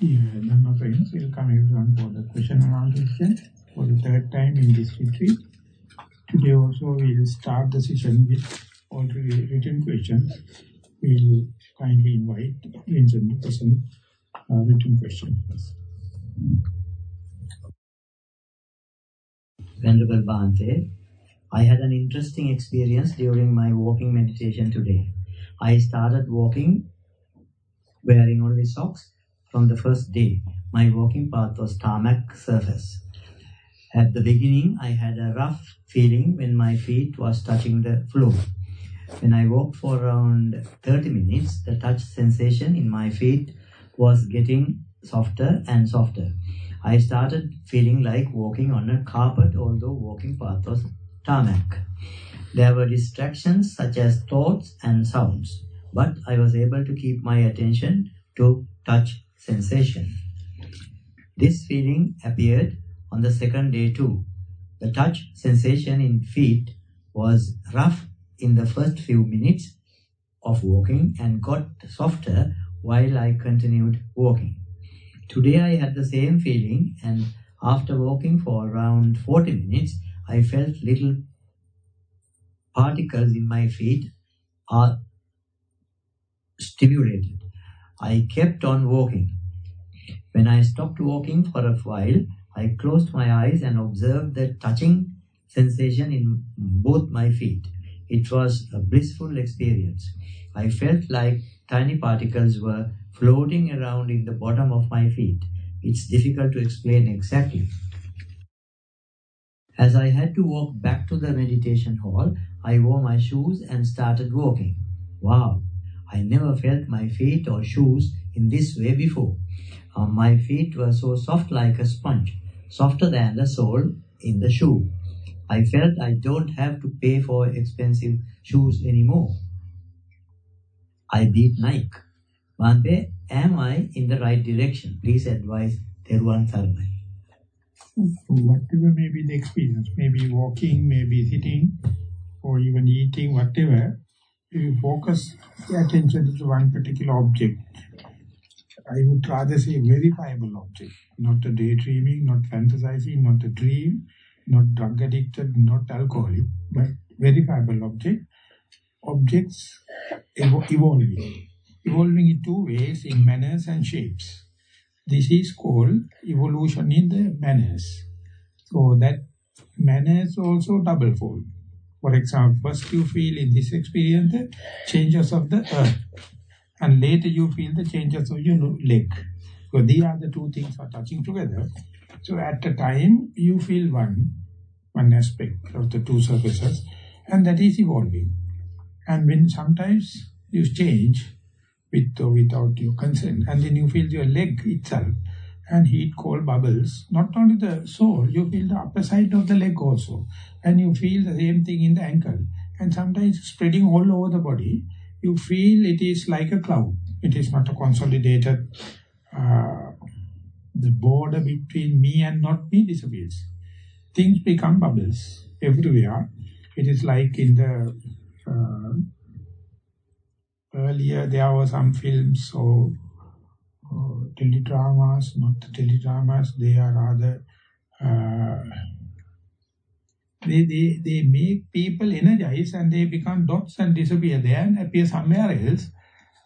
Yeah, Dhamma friends, welcome everyone for the question and answer session for the third time in this retreat. Today also we will start the session with all the written questions. We will kindly invite Vincent to present uh, written questions. Venerable Bhante, I had an interesting experience during my walking meditation today. I started walking wearing only socks from the first day. My walking path was tarmac surface. At the beginning, I had a rough feeling when my feet was touching the floor. When I walked for around 30 minutes, the touch sensation in my feet was getting softer and softer. I started feeling like walking on a carpet, although walking path was tarmac. There were distractions such as thoughts and sounds, but I was able to keep my attention to touch sensation. This feeling appeared on the second day too. The touch sensation in feet was rough in the first few minutes of walking and got softer while I continued walking. Today I had the same feeling and after walking for around 40 minutes, I felt little particles in my feet are stimulated. I kept on walking. When I stopped walking for a while, I closed my eyes and observed the touching sensation in both my feet. It was a blissful experience. I felt like tiny particles were floating around in the bottom of my feet. It's difficult to explain exactly. As I had to walk back to the meditation hall, I wore my shoes and started walking. Wow, I never felt my feet or shoes in this way before. Uh, my feet were so soft like a sponge, softer than the sole in the shoe. I felt I don't have to pay for expensive shoes anymore. I beat Nike. Bhante, am I in the right direction? Please advise Theruwan Saranai. Whatever may be the experience, maybe walking, maybe sitting, or even eating, whatever, you focus the attention to one particular object. I would rather say verifiable object, not a daydreaming, not fantasizing, not a dream, not drug addicted, not alcoholic, but verifiable object. Objects evo evolving. Evolving in two ways, in manners and shapes. This is called evolution in the manners. So that manners also double fold. For example, first you feel in this experience the changes of the earth. And later you feel the changes of your leg. So these are the two things are touching together. So at the time you feel one, one aspect of the two surfaces and that is evolving. And when sometimes you change with or without your consent and then you feel your leg itself and heat cold bubbles, not only the sole, you feel the upper side of the leg also. And you feel the same thing in the ankle. And sometimes spreading all over the body, you feel it is like a cloud. It is not a consolidated, uh, the border between me and not me disappears. Things become bubbles everywhere. It is like in the, uh, earlier there were some films or teledramas, not the teledramas, they are rather, uh, they, they, they make people energize and they become dots and disappear there and appear somewhere else.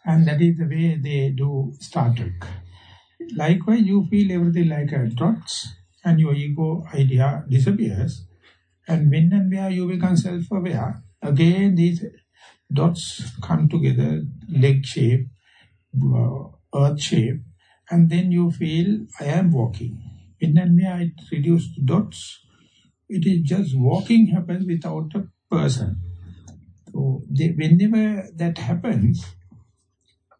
And that is the way they do Star Trek. Likewise, you feel everything like a dots and your ego idea disappears. And when and where you become self-aware, again these dots come together, leg shape, uh, earth shape, and then you feel, I am walking. When and where it reduces to dots, it is just walking happens without a person. So they, whenever that happens,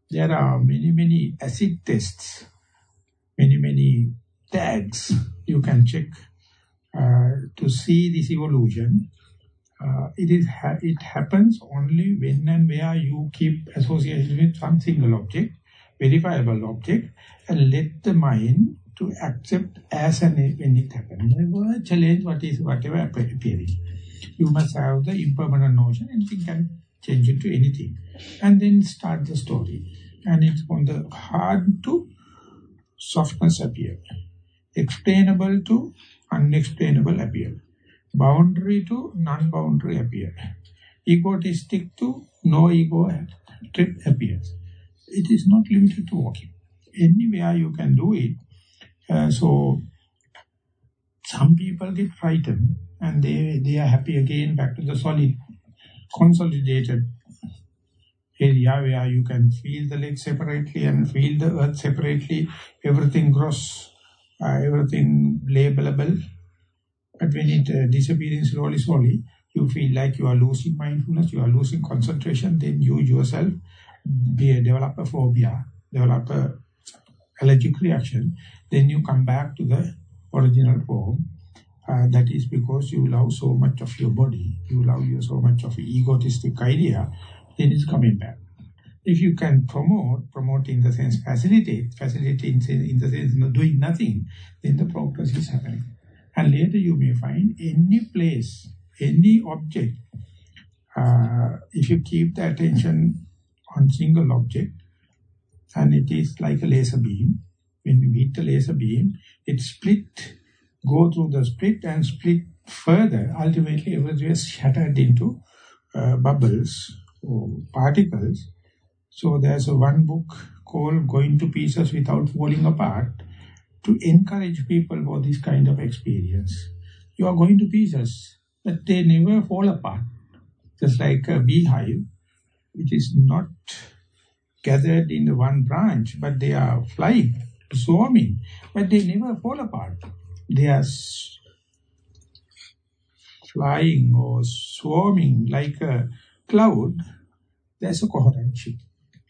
there are many, many acid tests, many, many tags you can check uh, to see this evolution. Uh, it is ha it happens only when and where you keep association with some single object, verifiable object, and let the mind to accept as and when it happens. Never challenge what is whatever appearing. You must have the impermanent notion, anything can change into anything. And then start the story. And it's on the hard to softness appear. Explainable to unexplainable appear. Boundary to non-boundary appear. Egotistic to no ego trip appears. It is not limited to walking. Anywhere you can do it. Uh, so, some people get frightened and they, they are happy again back to the solid, consolidated area where you can feel the leg separately and feel the earth separately, everything gross, uh, everything labelable. But when it uh, disappears slowly, slowly, you feel like you are losing mindfulness, you are losing concentration, then you yourself be, develop a phobia, develop a allergic reaction, then you come back to the original form. Uh, that is because you love so much of your body, you love you so much of egotistic idea, then it's coming back. If you can promote, promote in the sense facilitate, facilitate in, in the sense not doing nothing, then the progress is happening. And later you may find any place, any object, uh, if you keep the attention on single object, and it is like a laser beam, when you hit the laser beam, it split, go through the split and split further, ultimately everything is shattered into uh, bubbles or particles. So there's a one book called Going to Pieces Without Falling Apart to encourage people for this kind of experience. You are going to pieces, but they never fall apart. Just like a beehive, which is not gathered in one branch, but they are flying, swarming, but they never fall apart. They are flying or swarming like a cloud, there's a coherency.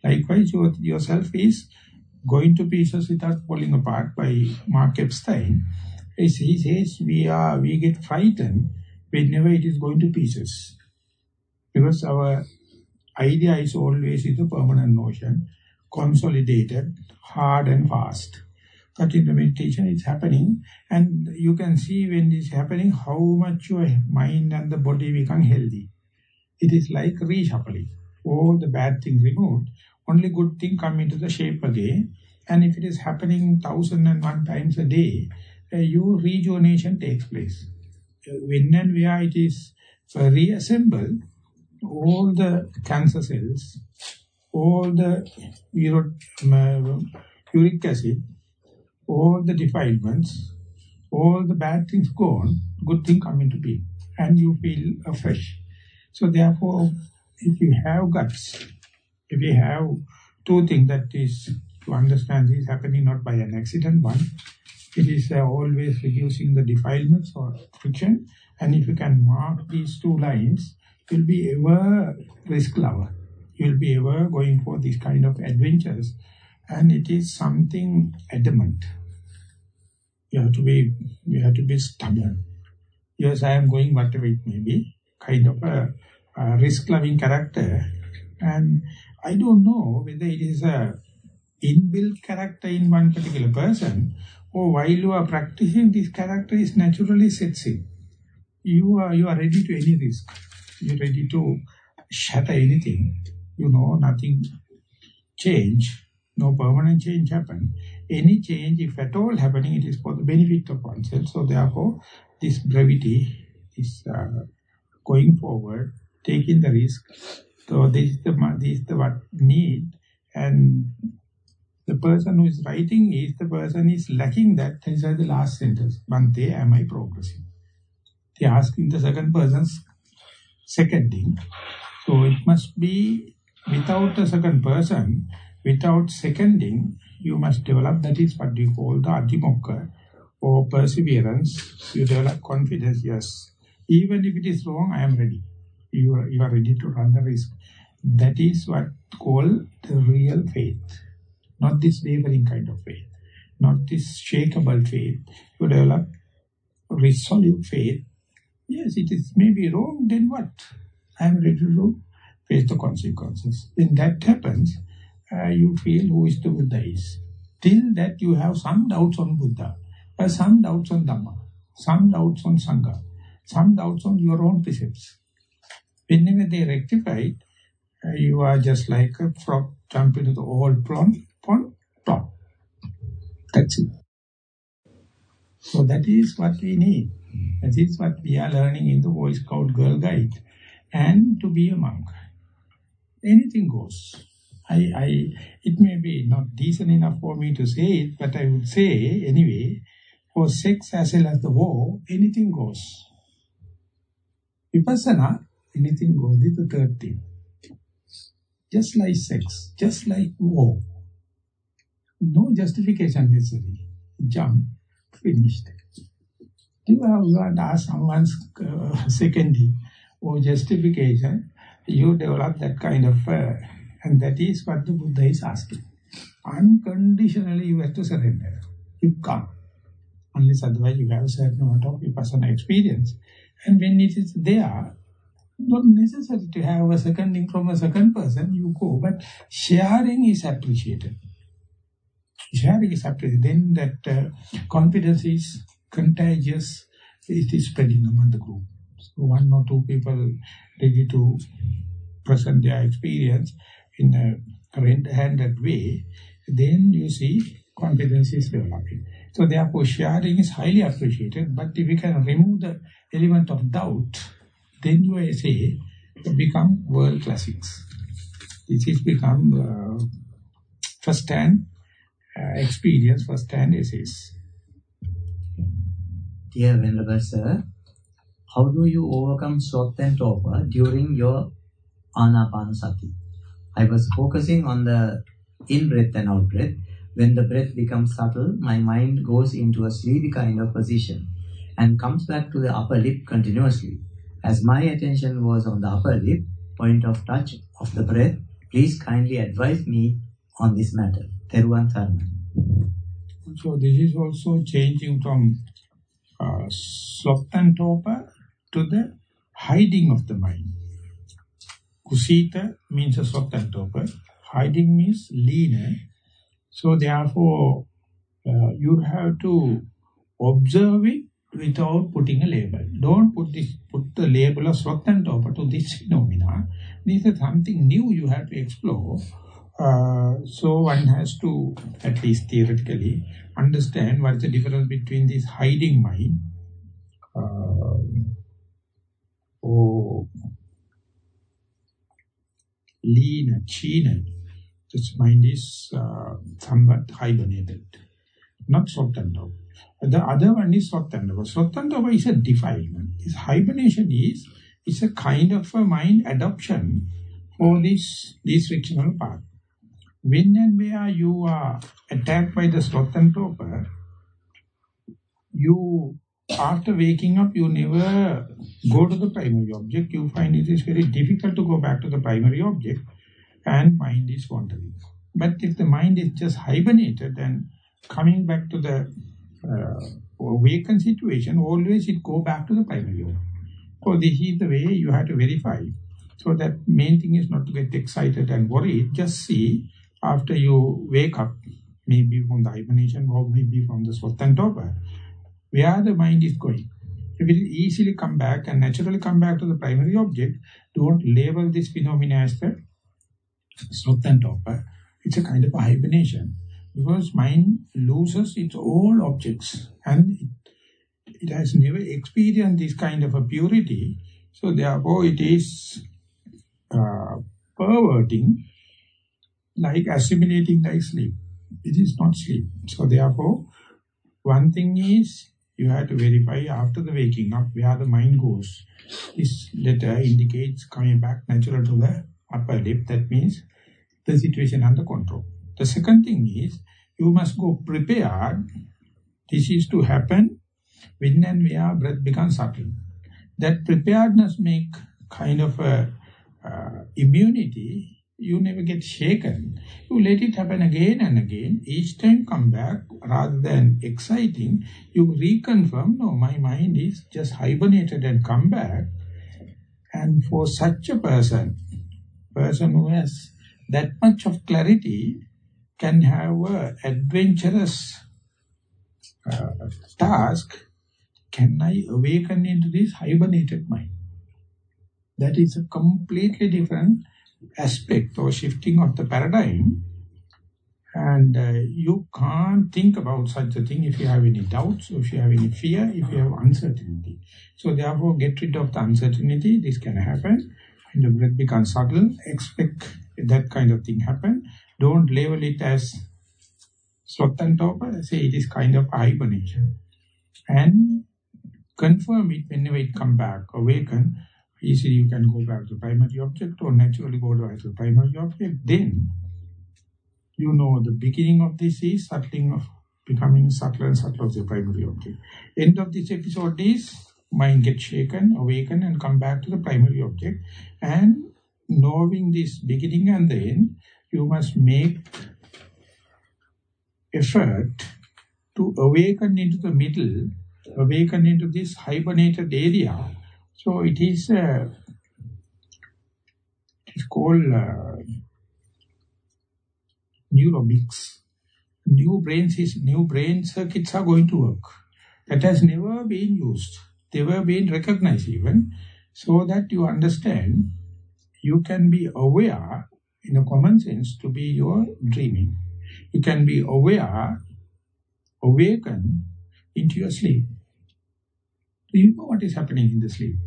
Likewise, your, yourself is going to pieces without falling apart by Mark Epstein. He says we are we get frightened whenever it is going to pieces. Because our idea is always in a permanent notion, consolidated, hard and fast. But in the meditation it's happening and you can see when this is happening how much your mind and the body become healthy. It is like reshuffling. All the bad thing removed, only good thing come into the shape again. And if it is happening thousand and one times a day, uh, your rejuvenation takes place. Uh, when and where it is reassembled, all the cancer cells, all the um, uric acid, all the defilements, all the bad things gone, good thing come into being, and you feel fresh. So therefore, if you have guts, if you have two things that is to understand this happening not by an accident, one, it is uh, always reducing the defilements or friction, and if you can mark these two lines, you'll be ever risk lover. You'll be ever going for this kind of adventures, and it is something adamant. You have to be, you have to be stubborn. Yes, I am going whatever it may be, kind of a uh, risk-loving character. And I don't know whether it is a inbuilt character in one particular person or while you are practicing, this character is naturally sets in. You are, you are ready to any risk. You're ready to shatter anything. You know, nothing change, no permanent change happen. Any change, if at all happening, it is for the benefit of oneself. So therefore, this brevity, is uh, going forward, taking the risk. So this is the, this is the what need and the person who is writing is the person is lacking that. This is the last sentence. Bhante, am I progressing? They asking the second person's seconding. So it must be without the second person, without seconding, you must develop, that is what we call the adhimokkha or perseverance. You develop confidence, yes. Even if it is wrong, I am ready you are, you are ready to run the risk. That is what called the real faith. Not this wavering kind of faith. Not this shakable faith. You develop resolute faith. Yes, it is maybe wrong, then what? I am ready to face the consequences. When that happens, uh, you feel who is the Buddha is. Till that you have some doubts on Buddha, uh, some doubts on Dhamma, some doubts on Sangha, some doubts on your own precepts. Whenever they rectify, uh, you are just like a frog jumping into the old pond, pond top. That's it. So that is what we need. That is what we are learning in the Boy Scout Girl Guide. And to be a monk. Anything goes. I, I, it may be not decent enough for me to say it, but I would say anyway, for sex as well as the war, anything goes. Vipassana, anything goes. This is the third thing. Just like sex, just like war. No justification necessary. Jump, finished. You have to ask someone's uh, secondary or justification, you develop that kind of, uh, and that is what the Buddha is asking. Unconditionally you have to surrender. You can't. Unless otherwise you have certain amount of vipassana experience. And when it is there, not necessary to have a seconding from a second person, you go. But sharing is appreciated. Sharing is appreciated. Then that uh, confidence is contagious. It is spreading among the group. So one or two people ready to present their experience in a handed way, then you see confidence is developing. So therefore sharing is highly appreciated, but if you can remove the element of doubt, then your essay become world classics. This is become uh, first-hand uh, experience, first-hand essays. Dear Venerable Sir, how do you overcome sloth and torpor uh, during your anapanasati? I was focusing on the in-breath and out-breath. When the breath becomes subtle, my mind goes into a sleepy kind of position and comes back to the upper lip continuously. As my attention was on the upper lip, point of touch of the breath, please kindly advise me on this matter. Theruwan So this is also changing from uh, sloth and torpor to the hiding of the mind. Kusita means a sloth and torpor. Hiding means leaner. So therefore, uh, you have to observe it without putting a label. Don't put this put the label of sloth and torpor to this phenomena. This is something new you have to explore. Uh, so one has to, at least theoretically, understand what is the difference between this hiding mind uh, or lean, keen. This mind is uh, somewhat hibernated, not and torpor. The other one is Svatandava. Svatandava is a defilement. This hibernation is, is a kind of a mind adoption for this, this frictional path. When and where you are attacked by the sloth and torpor, you, after waking up, you never go to the primary object. You find it is very difficult to go back to the primary object and mind is wandering. But if the mind is just hibernated and coming back to the uh, vacant situation, always it go back to the primary object. So this is the way you have to verify. So that main thing is not to get excited and worried. Just see after you wake up, maybe from the hibernation or maybe from the sloth and torpor, where the mind is going. It will easily come back and naturally come back to the primary object, don't label this phenomena as the sloth and. It's a kind of a hibernation because mind loses its all objects and it, it has never experienced this kind of a purity. So therefore it is uh, perverting like assimilating like sleep. It is not sleep. So therefore, one thing is you have to verify after the waking up where the mind goes. This letter indicates coming back natural to the upper lip. That means the situation under control. The second thing is you must go prepared. This is to happen when and where breath becomes subtle. That preparedness make kind of a uh, immunity you never get shaken. You let it happen again and again. Each time come back, rather than exciting, you reconfirm, no, my mind is just hibernated and come back. And for such a person, person who has that much of clarity, can have a adventurous uh, task, can I awaken into this hibernated mind? That is a completely different aspect or shifting of the paradigm And uh, you can't think about such a thing if you have any doubts, if you have any fear, if you have uncertainty. So therefore, get rid of the uncertainty. This can happen. When the breath becomes subtle, expect that kind of thing happen. Don't label it as torpor. Say it is kind of hibernation. And confirm it whenever it come back, awaken. Easily you can go back to primary object or naturally go back to primary object. Then you know the beginning of this is settling of becoming subtler and subtler of the primary object. End of this episode is mind get shaken, awaken and come back to the primary object. And knowing this beginning and the end, you must make effort to awaken into the middle, awaken into this hibernated area. So it is, uh, it is called uh, neurobics. New brains new brain circuits are going to work. That has never been used, never been recognized even, so that you understand you can be aware in a common sense to be your dreaming. You can be aware, awaken into your sleep. Do you know what is happening in the sleep?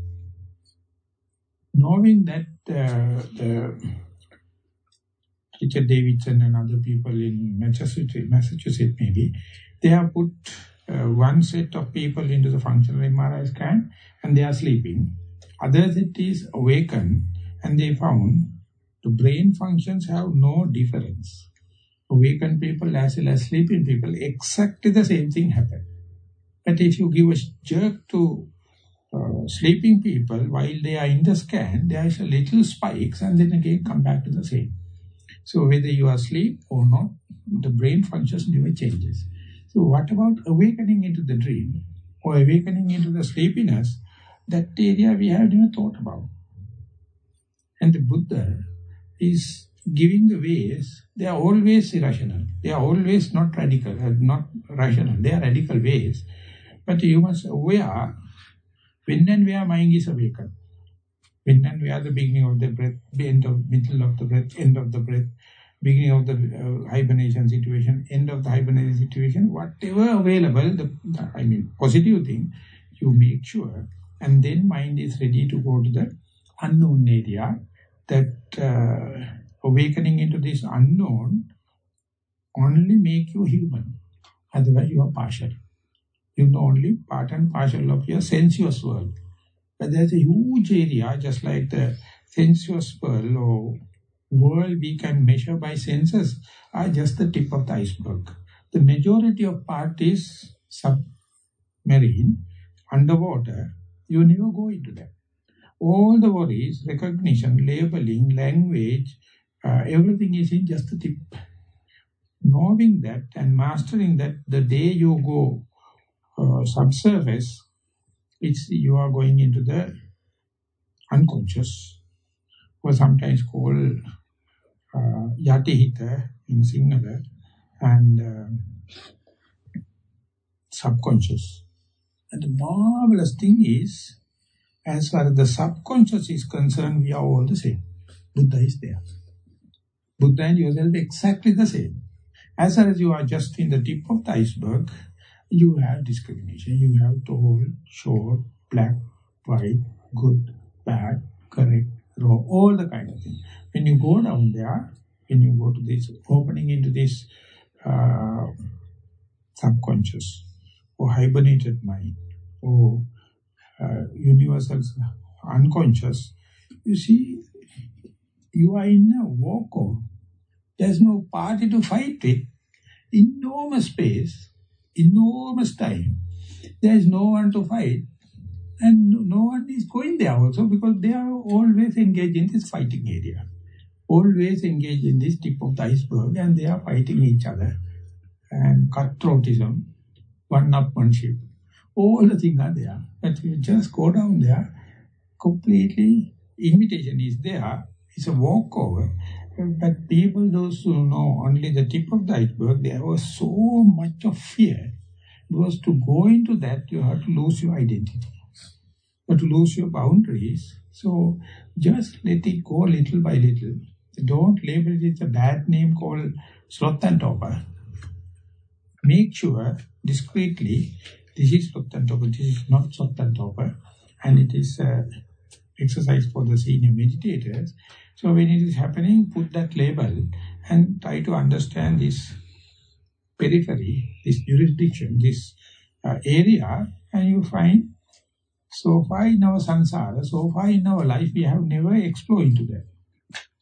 Knowing that uh, the Richard Davidson and other people in Massachusetts, Massachusetts maybe, they have put uh, one set of people into the functional MRI scan and they are sleeping. Other set is awakened and they found the brain functions have no difference. Awakened people as well as sleeping people, exactly the same thing happen. But if you give a jerk to uh, sleeping people while they are in the scan, there is a little spikes and then again come back to the same. So whether you are asleep or not, the brain functions never changes. So what about awakening into the dream or awakening into the sleepiness? That area we have never thought about. And the Buddha is giving the ways, they are always irrational. They are always not radical, uh, not rational. They are radical ways. But you must aware when and where mind is awakened. When and where the beginning of the breath, the end of middle of the breath, end of the breath, beginning of the uh, hibernation situation, end of the hibernation situation, whatever available, the, I mean positive thing, you make sure. And then mind is ready to go to the unknown area, that uh, awakening into this unknown only make you human. Otherwise you are partial. You know only part and partial of your sensuous world. But there's a huge area, just like the sensuous world or world we can measure by senses, are just the tip of the iceberg. The majority of part is submarine, underwater. You never go into that. All the worries, recognition, labeling, language, uh, everything is in just the tip. Knowing that and mastering that, the day you go uh, subsurface, it's you are going into the unconscious, or sometimes called uh, yatihita in Sinhala, and uh, subconscious. And the marvelous thing is, as far as the subconscious is concerned, we are all the same. Buddha is there. Buddha and yourself exactly the same. As far as you are just in the tip of the iceberg, you have discrimination. You have tall, short, black, white, good, bad, correct, wrong, all the kind of things. When you go down there, when you go to this, opening into this uh, subconscious or hibernated mind or uh, universal unconscious, you see, you are in a walkover. There's no party to fight with. Enormous space, enormous time. There is no one to fight. And no one is going there also because they are always engaged in this fighting area. Always engaged in this tip of the iceberg and they are fighting each other. And cutthroatism, one-upmanship, all the things are there. But you just go down there, completely, invitation is there, it's a walkover. But people, those who know only the tip of the iceberg, there was so much of fear. Because to go into that, you have to lose your identity. But to lose your boundaries. So just let it go little by little. Don't label it with a bad name called torpor. Make sure discreetly this is torpor, this is not sloth and it is uh, exercise for the senior meditators. So when it is happening, put that label and try to understand this periphery, this jurisdiction, this uh, area, and you find so far in our samsara, so far in our life, we have never explored into that.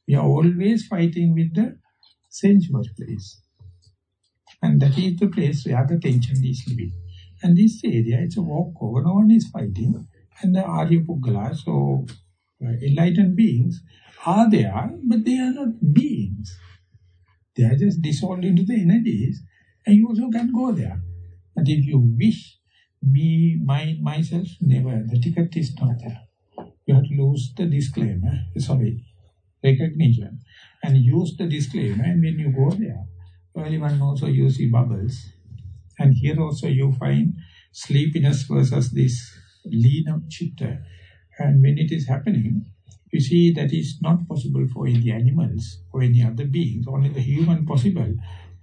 We are always fighting with the sensuous place. And that is the place where the tension is living. And this area, it's a walkover, no one is fighting. And the Arya Puggala, so uh, enlightened beings, are there, but they are not beings. They are just dissolved into the energies, and you also can go there. But if you wish, me, my, myself, never. The ticket is not there. You have to lose the disclaimer, sorry, recognition, and use the disclaimer, and when you go there, early one also you see bubbles. And here also you find sleepiness versus this lean of chitta. And when it is happening, you see that is not possible for any animals or any other beings, only the human possible.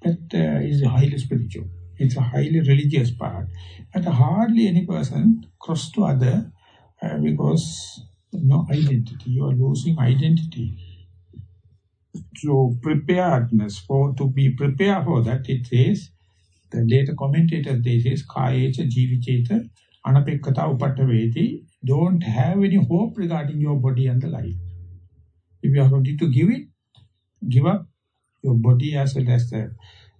That uh, is highly spiritual. It's a highly religious part. But hardly any person cross to other uh, because no identity. You are losing identity. So preparedness for to be prepared for that, it says, the later commentator they says, Kayecha Jivicheta Anapekkata Upattaveti, don't have any hope regarding your body and the life. If you are ready to give it, give up your body as well as the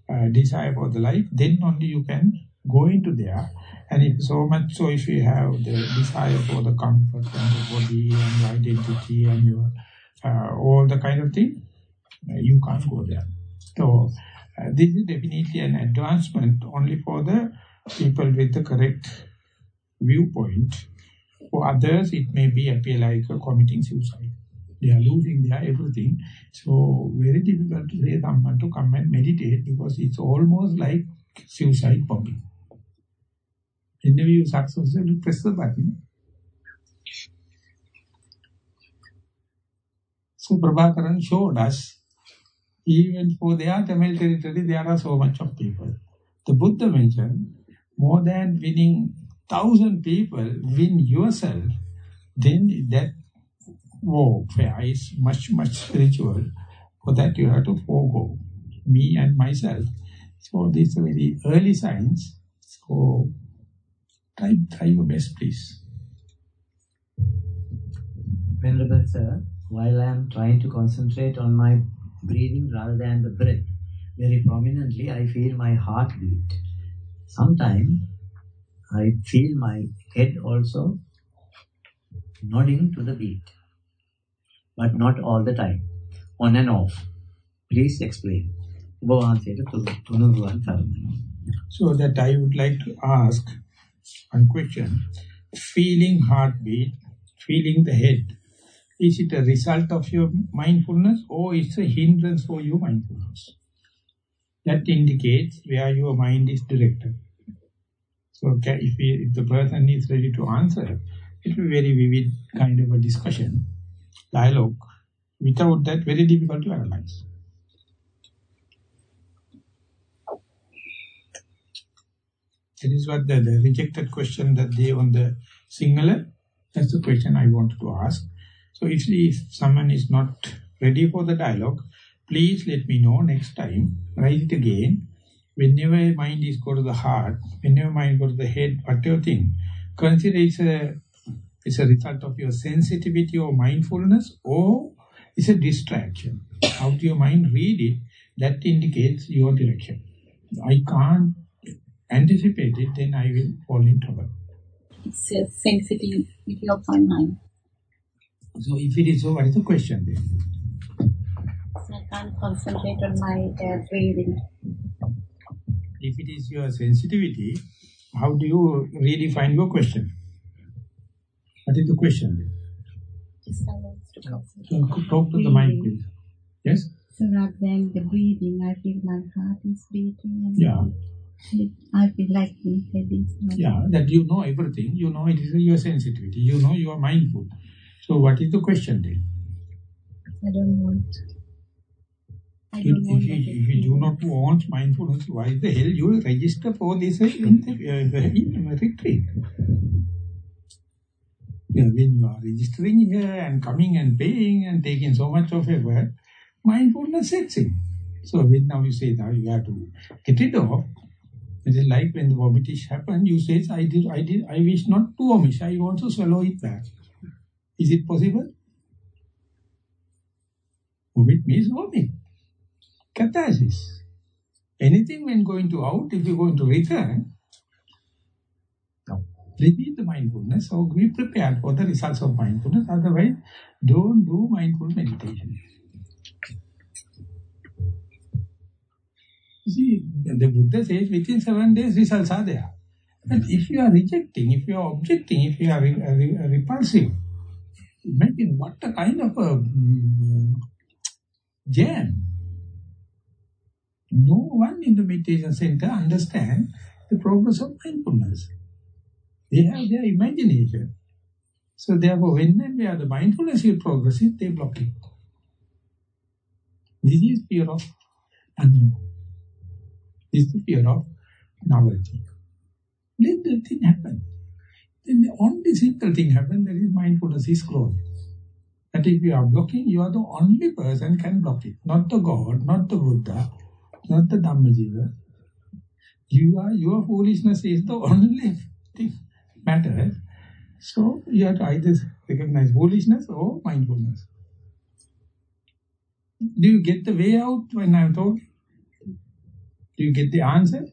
uh, desire for the life, then only you can go into there. And if so much so if you have the desire for the comfort and the body and the identity and your uh, all the kind of thing, uh, you can't go there. So uh, this is definitely an advancement only for the people with the correct viewpoint. For others, it may be appear like committing suicide. They are losing their everything. So very difficult to say someone to come and meditate because it's almost like suicide bombing. Whenever you successfully press the button, so Prabhakaran showed us, even for their Tamil territory, there are so much of people. The Buddha mentioned, more than winning thousand people, win yourself, then that warfare is much, much spiritual. For that you have to forego me and myself. So this is very early signs. So try, try your best, please. Venerable Sir, while I am trying to concentrate on my breathing rather than the breath, very prominently I feel my heartbeat. Sometimes I feel my head also nodding to the beat but not all the time. On and off. Please explain. So that I would like to ask one question. Feeling heartbeat, feeling the head, is it a result of your mindfulness or is a hindrance for your mindfulness? That indicates where your mind is directed. So if, we, if the person is ready to answer, it will be very vivid kind of a discussion dialogue. Without that, very difficult to analyze. That is what the, the rejected question that they on the singular, that's the question I wanted to ask. So if, if someone is not ready for the dialogue, please let me know next time, write it again. Whenever mind is go to the heart, whenever mind go to the head, whatever thing, consider it's a it's a result of your sensitivity or mindfulness or it's a distraction. How do your mind read it? That indicates your direction. I can't anticipate it, then I will fall in trouble. It's a sensitivity of my mind. So if it is so, what is the question then? So I can't concentrate on my uh, breathing. If it is your sensitivity, how do you really find your question? What is the question? Just to so talk to the mind, please. Yes? So rather than the breathing, I feel my heart is beating. And yeah. I feel like my head is Yeah, that you know everything. You know it is your sensitivity. You know you are mindful. So what is the question then? I don't want. If, if, you, if you do not want mindfulness, why the hell you will register for this uh, in the, uh, in the retreat? Yeah, when you are registering here and coming and paying and taking so much of effort, mindfulness sets in. So when now you say now you have to get rid of, it is like when the vomiting happen, you say, I did, I did, I wish not to vomit, I want to swallow it back. Is it possible? Vomit means vomit. Catharsis. Anything when going to out, if you're going to return, no. They need the mindfulness, so be prepared for the results of mindfulness, otherwise don't do mindful meditation. See, the Buddha says within seven days results are there. But if you are rejecting, if you are objecting, if you are re re repulsive, imagine what a kind of a mm, jam. No one in the meditation center understand the progress of mindfulness. They have their imagination. So therefore, when and where the mindfulness is progressing, they block it. This is fear of unknown. This is fear of novelty. Let the thing happen. Then the only simple thing happen, that is mindfulness is growth. But if you are blocking, you are the only person can block it. Not the God, not the Buddha, not the Dhammajiva. You are, your foolishness is the only thing matters. So you have to either recognize foolishness or mindfulness. Do you get the way out when I'm talking? Do you get the answer?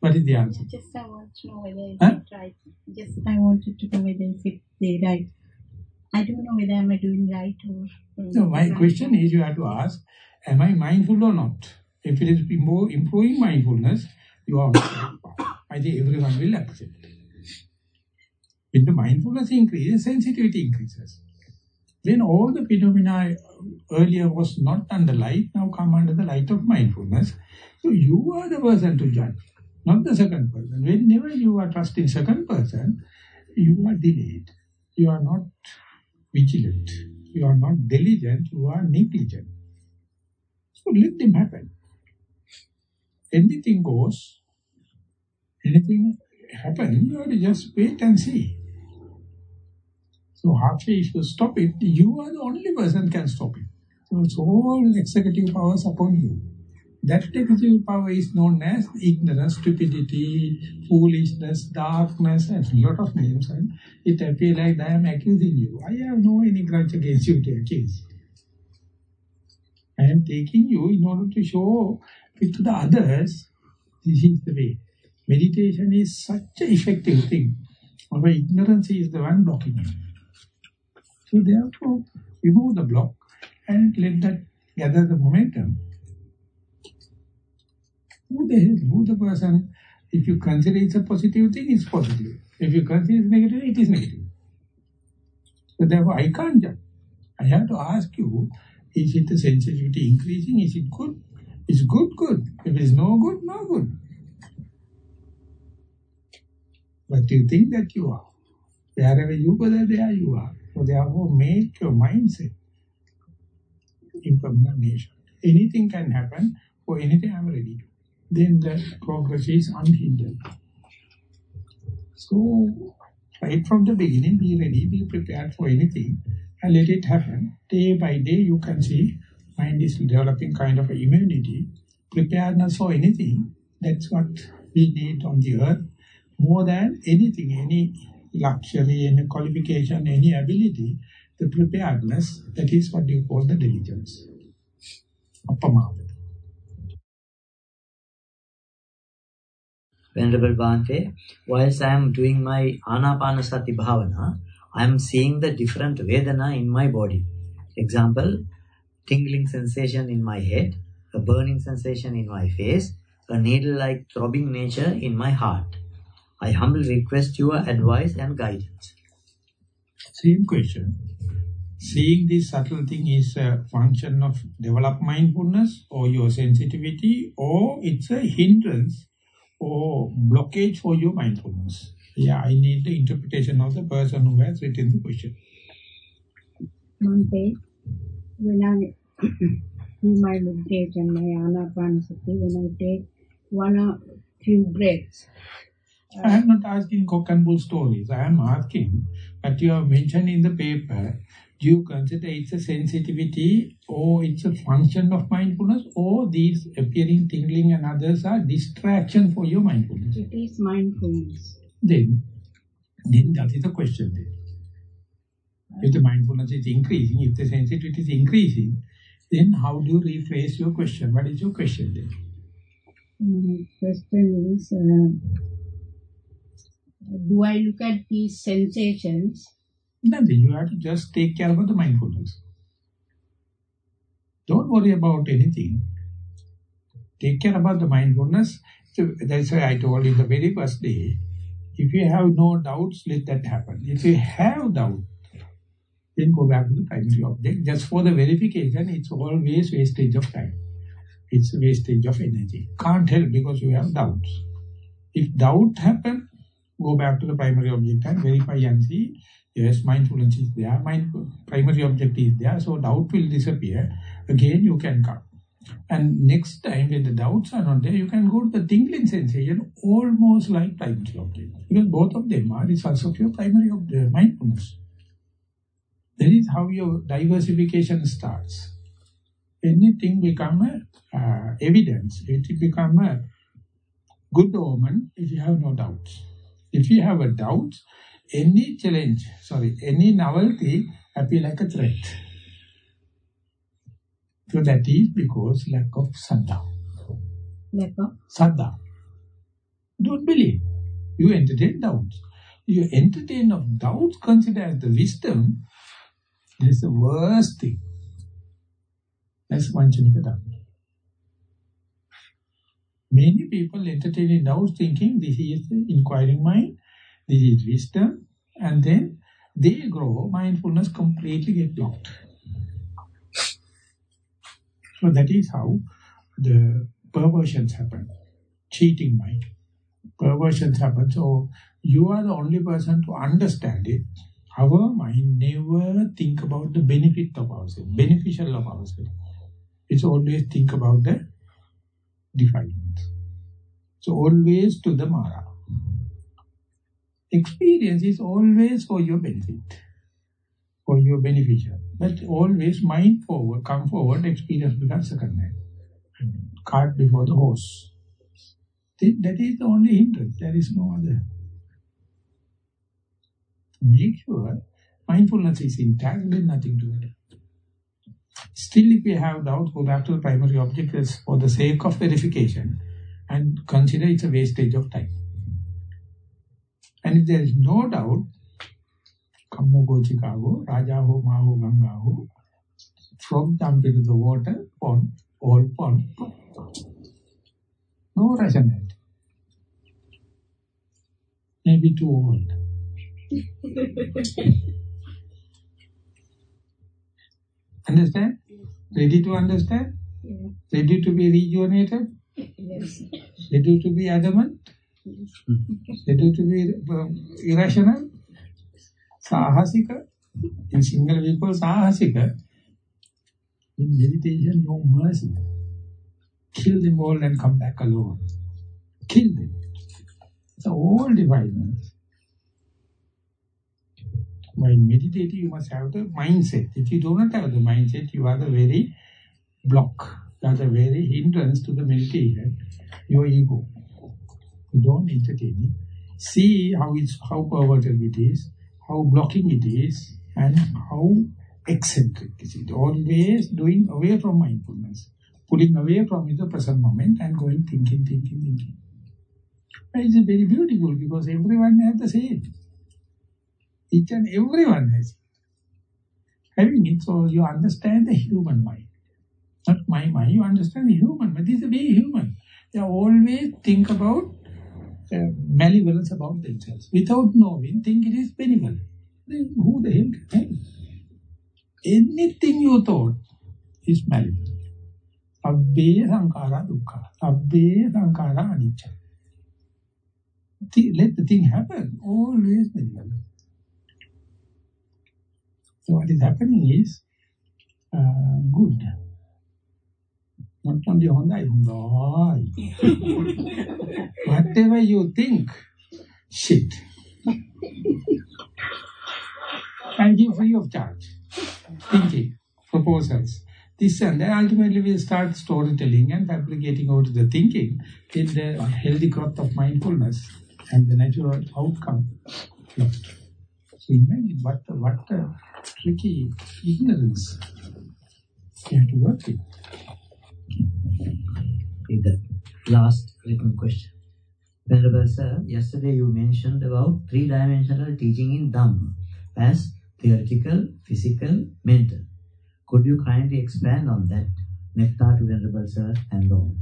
What is the answer? Just I want to know whether is Huh? it right. Just I wanted to know whether is it the right. I don't know whether I am I doing right or. or No, my right. question is you have to ask, am I mindful or not? If it is more improving mindfulness, you are I think everyone will accept. It. When the mindfulness increases, sensitivity increases. Then all the phenomena uh, earlier was not under light, now come under the light of mindfulness. So you are the person to judge, not the second person. Whenever you are trusting second person, you are delayed. You are not vigilant. You are not diligent, you are negligent. So let them happen. Anything goes, anything happens, you just wait and see. So halfway if you stop it, you are the only person can stop it. So it's all executive powers upon you. That executive power is known as ignorance, stupidity, foolishness, darkness, and a lot of names. And it appears like I am accusing you. I have no any grudge against you to accuse. I am taking you in order to show it to the others, this is the way. Meditation is such an effective thing. Our ignorance is the one blocking it. So therefore, remove the block and let that gather the momentum. Who the hell, who the person, if you consider it's a positive thing, it's positive. If you consider it's negative, it is negative. So therefore, I can't judge. I have to ask you, is it the sensitivity increasing? Is it good? It's good, good. If it is no good, no good. But you think that you are. Wherever you go, there, you are. So therefore, make your mindset impermanent nation. Anything can happen, for anything I'm ready. Then the progress is unhindered. So, right from the beginning, be ready, be prepared for anything, and let it happen. Day by day, you can see mind is developing kind of immunity, preparedness for anything. That's what we need on the earth more than anything, any luxury, any qualification, any ability, the preparedness, that is what you call the diligence. Appamada. Venerable Bhante, whilst I am doing my Anapanasati Bhavana, I am seeing the different Vedana in my body. Example, tingling sensation in my head, a burning sensation in my face, a needle-like throbbing nature in my heart. I humbly request your advice and guidance. Same question. Seeing this subtle thing is a function of developed mindfulness or your sensitivity or it's a hindrance or blockage for your mindfulness. Yeah, I need the interpretation of the person who has written the question. Monday, when I do my meditation, my anapanasati, when I take one or few breaths, I am not asking cock and bull stories. I am asking that you have mentioned in the paper, do you consider it's a sensitivity or it's a function of mindfulness or these appearing, tingling and others are distraction for your mindfulness? it is mindfulness. Then, then that is the question then. If the mindfulness is increasing, if the sensitivity is increasing, then how do you rephrase your question? What is your question then? My question is, uh, do I look at these sensations Nothing. You have to just take care about the mindfulness. Don't worry about anything. Take care about the mindfulness. So that's why I told you the very first day, if you have no doubts, let that happen. If you have doubt, then go back to the primary object. Just for the verification, it's always wastage of time. It's wastage of energy. Can't help because you have doubts. If doubt happen, go back to the primary object and verify and see, yes, mindfulness is there, mind, primary object is there, so doubt will disappear. Again, you can come. And next time when the doubts are not there, you can go to the tingling sensation almost like primary object. Because both of them are results of your primary object, uh, mindfulness. That is how your diversification starts. Anything become a uh, evidence, it become a good omen if you have no doubts. If you have a doubt, any challenge, sorry, any novelty appear like a threat. So that is because lack of saddha. lack of Saddha. Don't believe. You entertain doubts. You entertain of doubts consider as the wisdom, that is the worst thing. That's Vanchanika Dhamma. Many people entertain in doubts thinking this is inquiring mind, this is wisdom, and then they grow, mindfulness completely get blocked. So that is how the perversions happen, cheating mind. Perversions happen. So you are the only person to understand it. Our mind never think about the benefit of ourselves, beneficial of ourselves. It's always think about the defilement. So always to the Mara. Experience is always for your benefit, for your beneficial. But always mind forward, come forward, experience becomes second hand. Cart before the horse. That is the only hindrance, there is no other. Make sure mindfulness is intact, then nothing to do. Still, if you have doubt, go back to the primary object as for the sake of verification and consider it's a wastage of time. And if there is no doubt, Kammo go Chicago, Raja ho, Maho, Ganga ho, frog jump into the water, pond, all pond, no rationality. Maybe too old. Understand? Ready to understand? yeah, Ready to be rejuvenated? yes, Ready to be adamant? Ready to be um, irrational? Sahasika? In Sinhala we call Sahasika. In meditation, no mercy. Kill them all and come back alone. Kill them. So all defilements. While meditating, you must have the mindset. If you do not have the mindset, you are the very block. You are the very hindrance to the meditation. Your ego. You don't entertain it. See how it's how perverted it is, how blocking it is, and how eccentric is it. Always doing away from mindfulness, pulling away from the present moment and going thinking, thinking, thinking. But it's very beautiful because everyone has the same. Each and everyone has it. Having it, so you understand the human mind. Not my mind, you understand the human, but this is very human. They always think about uh, malevolence about themselves. Without knowing, think it is benevolent. Then who the hell can? Anything you thought is malevolent. Abbe sankara dukkha. Abbe sankara anicca. Let the thing happen. Always. So what is happening is uh, good. Not only Honda, Honda. Whatever you think, shit. and give free of charge. Thinking, proposals. This and then ultimately we start storytelling and fabricating out the thinking in the healthy growth of mindfulness and the natural outcome. So imagine what what tricky ignorance you have to work with. Okay, the last written question. Venerable Sir, yesterday you mentioned about three-dimensional teaching in Dhamma as theoretical, physical, mental. Could you kindly expand on that? Nectar to Venerable Sir and all.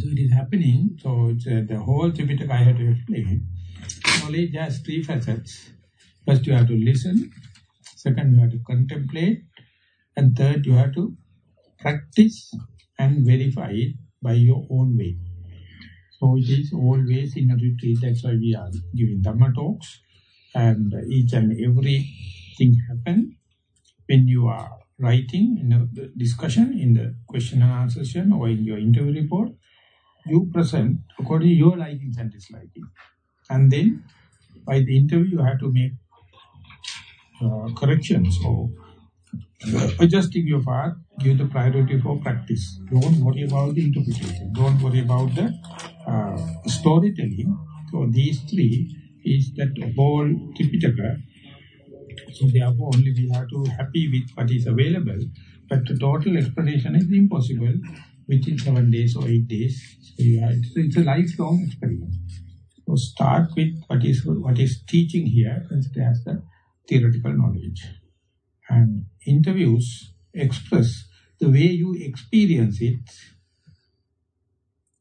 So it is happening, so it's, uh, the whole Tripitaka I have to explain. Knowledge has three facets. First you have to listen, second you have to contemplate, and third you have to practice and verify it by your own way. So it is always in a retreat, that's why we are giving Dhamma talks, and each and every thing happen when you are writing in a discussion, in the question and answer session, or in your interview report, you present according to your likings and dislikings. And then by the interview, you have to make uh, corrections or uh, adjusting your part, give the priority for practice. Don't worry about the interpretation. Don't worry about the uh, storytelling. So these three is that whole Tipitaka. So therefore only we have to happy with what is available. But the total explanation is impossible within seven days or eight days. So yeah, it's, it's a lifelong experiment. So start with what is what is teaching here, consider as the theoretical knowledge. And interviews express the way you experience it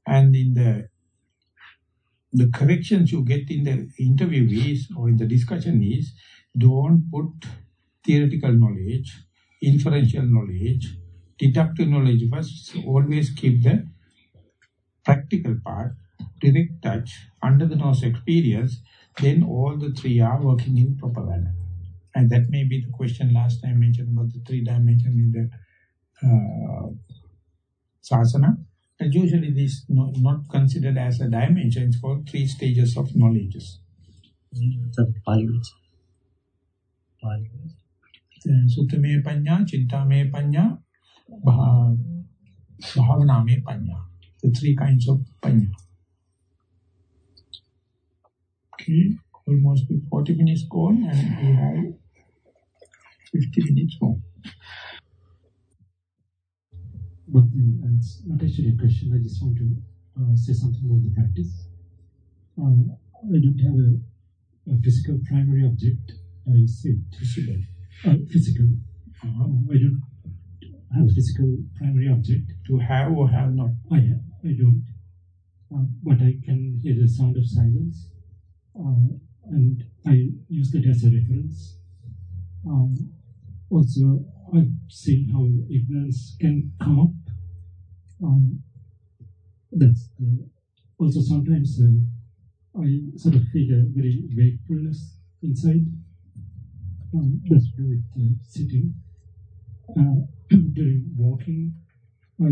and in the the corrections you get in the interview is or in the discussion is don't put theoretical knowledge, inferential knowledge, deductive knowledge first, always keep the practical part, direct touch, under the nose experience, then all the three are working in proper manner. And that may be the question last time mentioned about the three dimension in the uh, sasana. And usually this no, not considered as a dimension, it's called three stages of knowledges. Suttame panya, chintame panya, bhavaname panya. The three kinds of panya. Okay, almost 40 minutes gone and we have 50 minutes more. But it's not actually a question, I just want to uh, say something about the practice. Um, I don't have a, a physical primary object, I said. Physical. Uh, physical. Um, I don't have a physical primary object. To have or have not. I, I don't. Um, but I can hear the sound of silence. And I use that as a reference. Um, also, I've seen how ignorance can come up. Um, that's the, also sometimes uh, I sort of feel a very wakefulness inside. Um, that's to do with uh, sitting. Uh, during walking, I,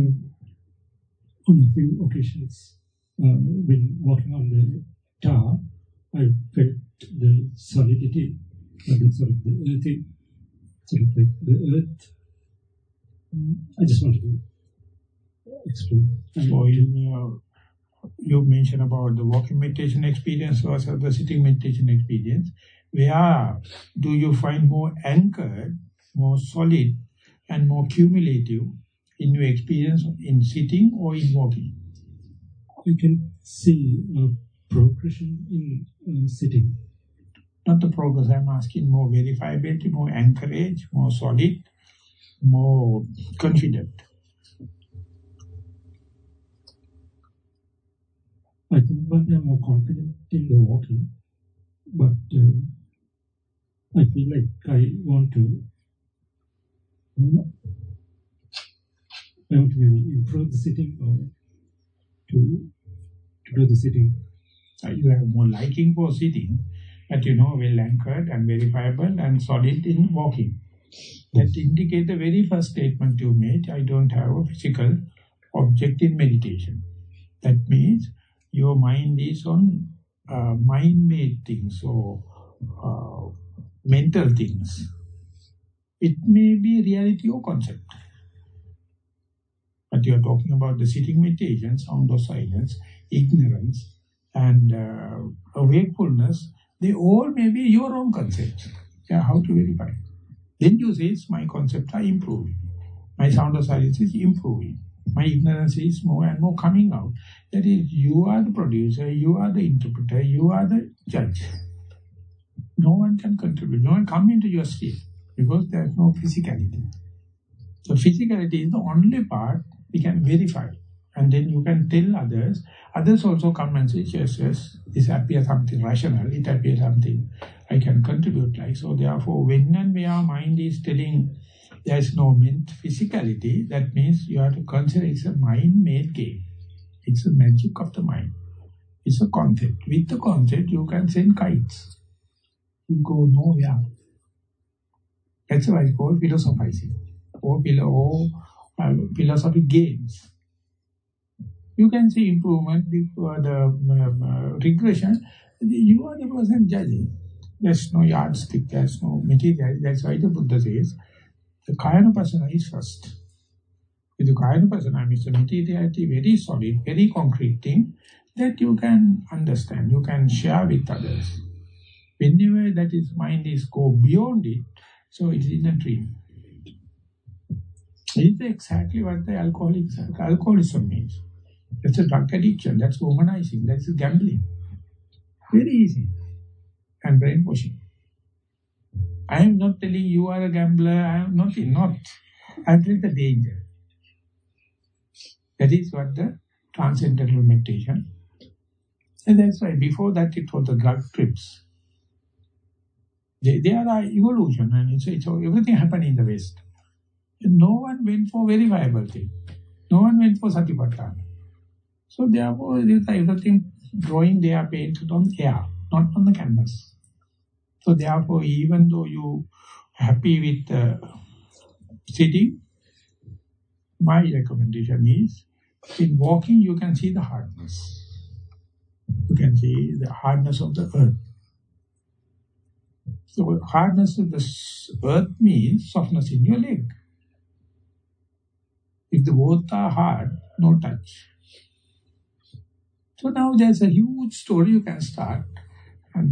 on a few occasions, uh, when walking on the tar, I felt the solidity, sort of the earthy like the earth. I just wanted to explain. So in, uh, you mentioned about the walking meditation experience versus the sitting meditation experience. Where do you find more anchored, more solid, and more cumulative in your experience in sitting or in walking? You can see a progression in, in sitting. Not the progress, I'm asking more verifiability, more anchorage, more solid, more confident. I think day I'm more confident in the walking, but uh, I feel like I want to I want to maybe improve the sitting or to, to do the sitting. Uh, you have more liking for sitting, but you know, well anchored and verifiable and solid in walking. That indicates the very first statement you made, I don't have a physical object in meditation. That means your mind is on uh, mind-made things or uh, mental things. It may be reality or concept. But you are talking about the sitting meditation, sound or silence, ignorance, and uh, wakefulness, they all may be your own concepts. Yeah, how to verify? Then you say, my concepts are improving. My sound of silence is improving. My ignorance is more and more coming out. That is, you are the producer, you are the interpreter, you are the judge. No one can contribute, no one come into your sphere because there is no physicality. So physicality is the only part we can verify. And then you can tell others. Others also come and say, yes, yes, this appears something rational, it appears something I can contribute like. So therefore, when and where mind is telling there is no meant physicality, that means you have to consider it's a mind-made game. It's a magic of the mind. It's a concept. With the concept, you can send kites. You go nowhere. That's why it's called philosophizing or, or uh, philosophy games. You can see improvement, uh, the um, uh, regression. You are the person judging. There's no yardstick, there's no material. That's why the Buddha says, the Kayanupasana is first. With the Kayanupasana, means the materiality very solid, very concrete thing that you can understand, you can share with others. Whenever that is mind is go beyond it, so it is in a dream. It's exactly what the alcoholic, alcoholism means. That's a drug addiction, that's womanizing, that's gambling. Very easy. And brainwashing. I am not telling you are a gambler, I am not, not. I am telling the danger. That is what the transcendental meditation. And that's why before that it was the drug trips. They, they are evolution and it's, it's everything happened in the West. And no one went for very viable thing. No one went for Satipatthana. So therefore everything drawing they are painted on air, not on the canvas. So therefore, even though you happy with uh, sitting, my recommendation is, in walking you can see the hardness. You can see the hardness of the earth. So hardness of the earth means softness in your leg. If the both are hard, no touch. So now there's a huge story you can start. And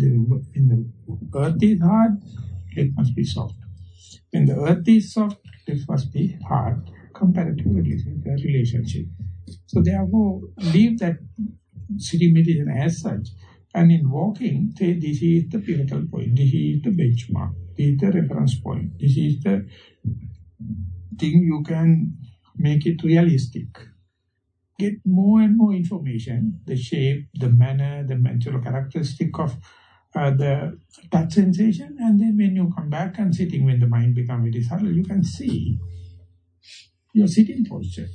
when the earth is hard, it must be soft. When the earth is soft, it must be hard, comparatively the relationship. So therefore, leave that sitting meditation as such. And in walking, say this is the pivotal point, this is the benchmark, this is the reference point, this is the thing you can make it realistic. Get more and more information, the shape, the manner, the mental characteristic of uh, the touch sensation, and then when you come back and sitting, when the mind becomes very subtle, you can see your sitting posture.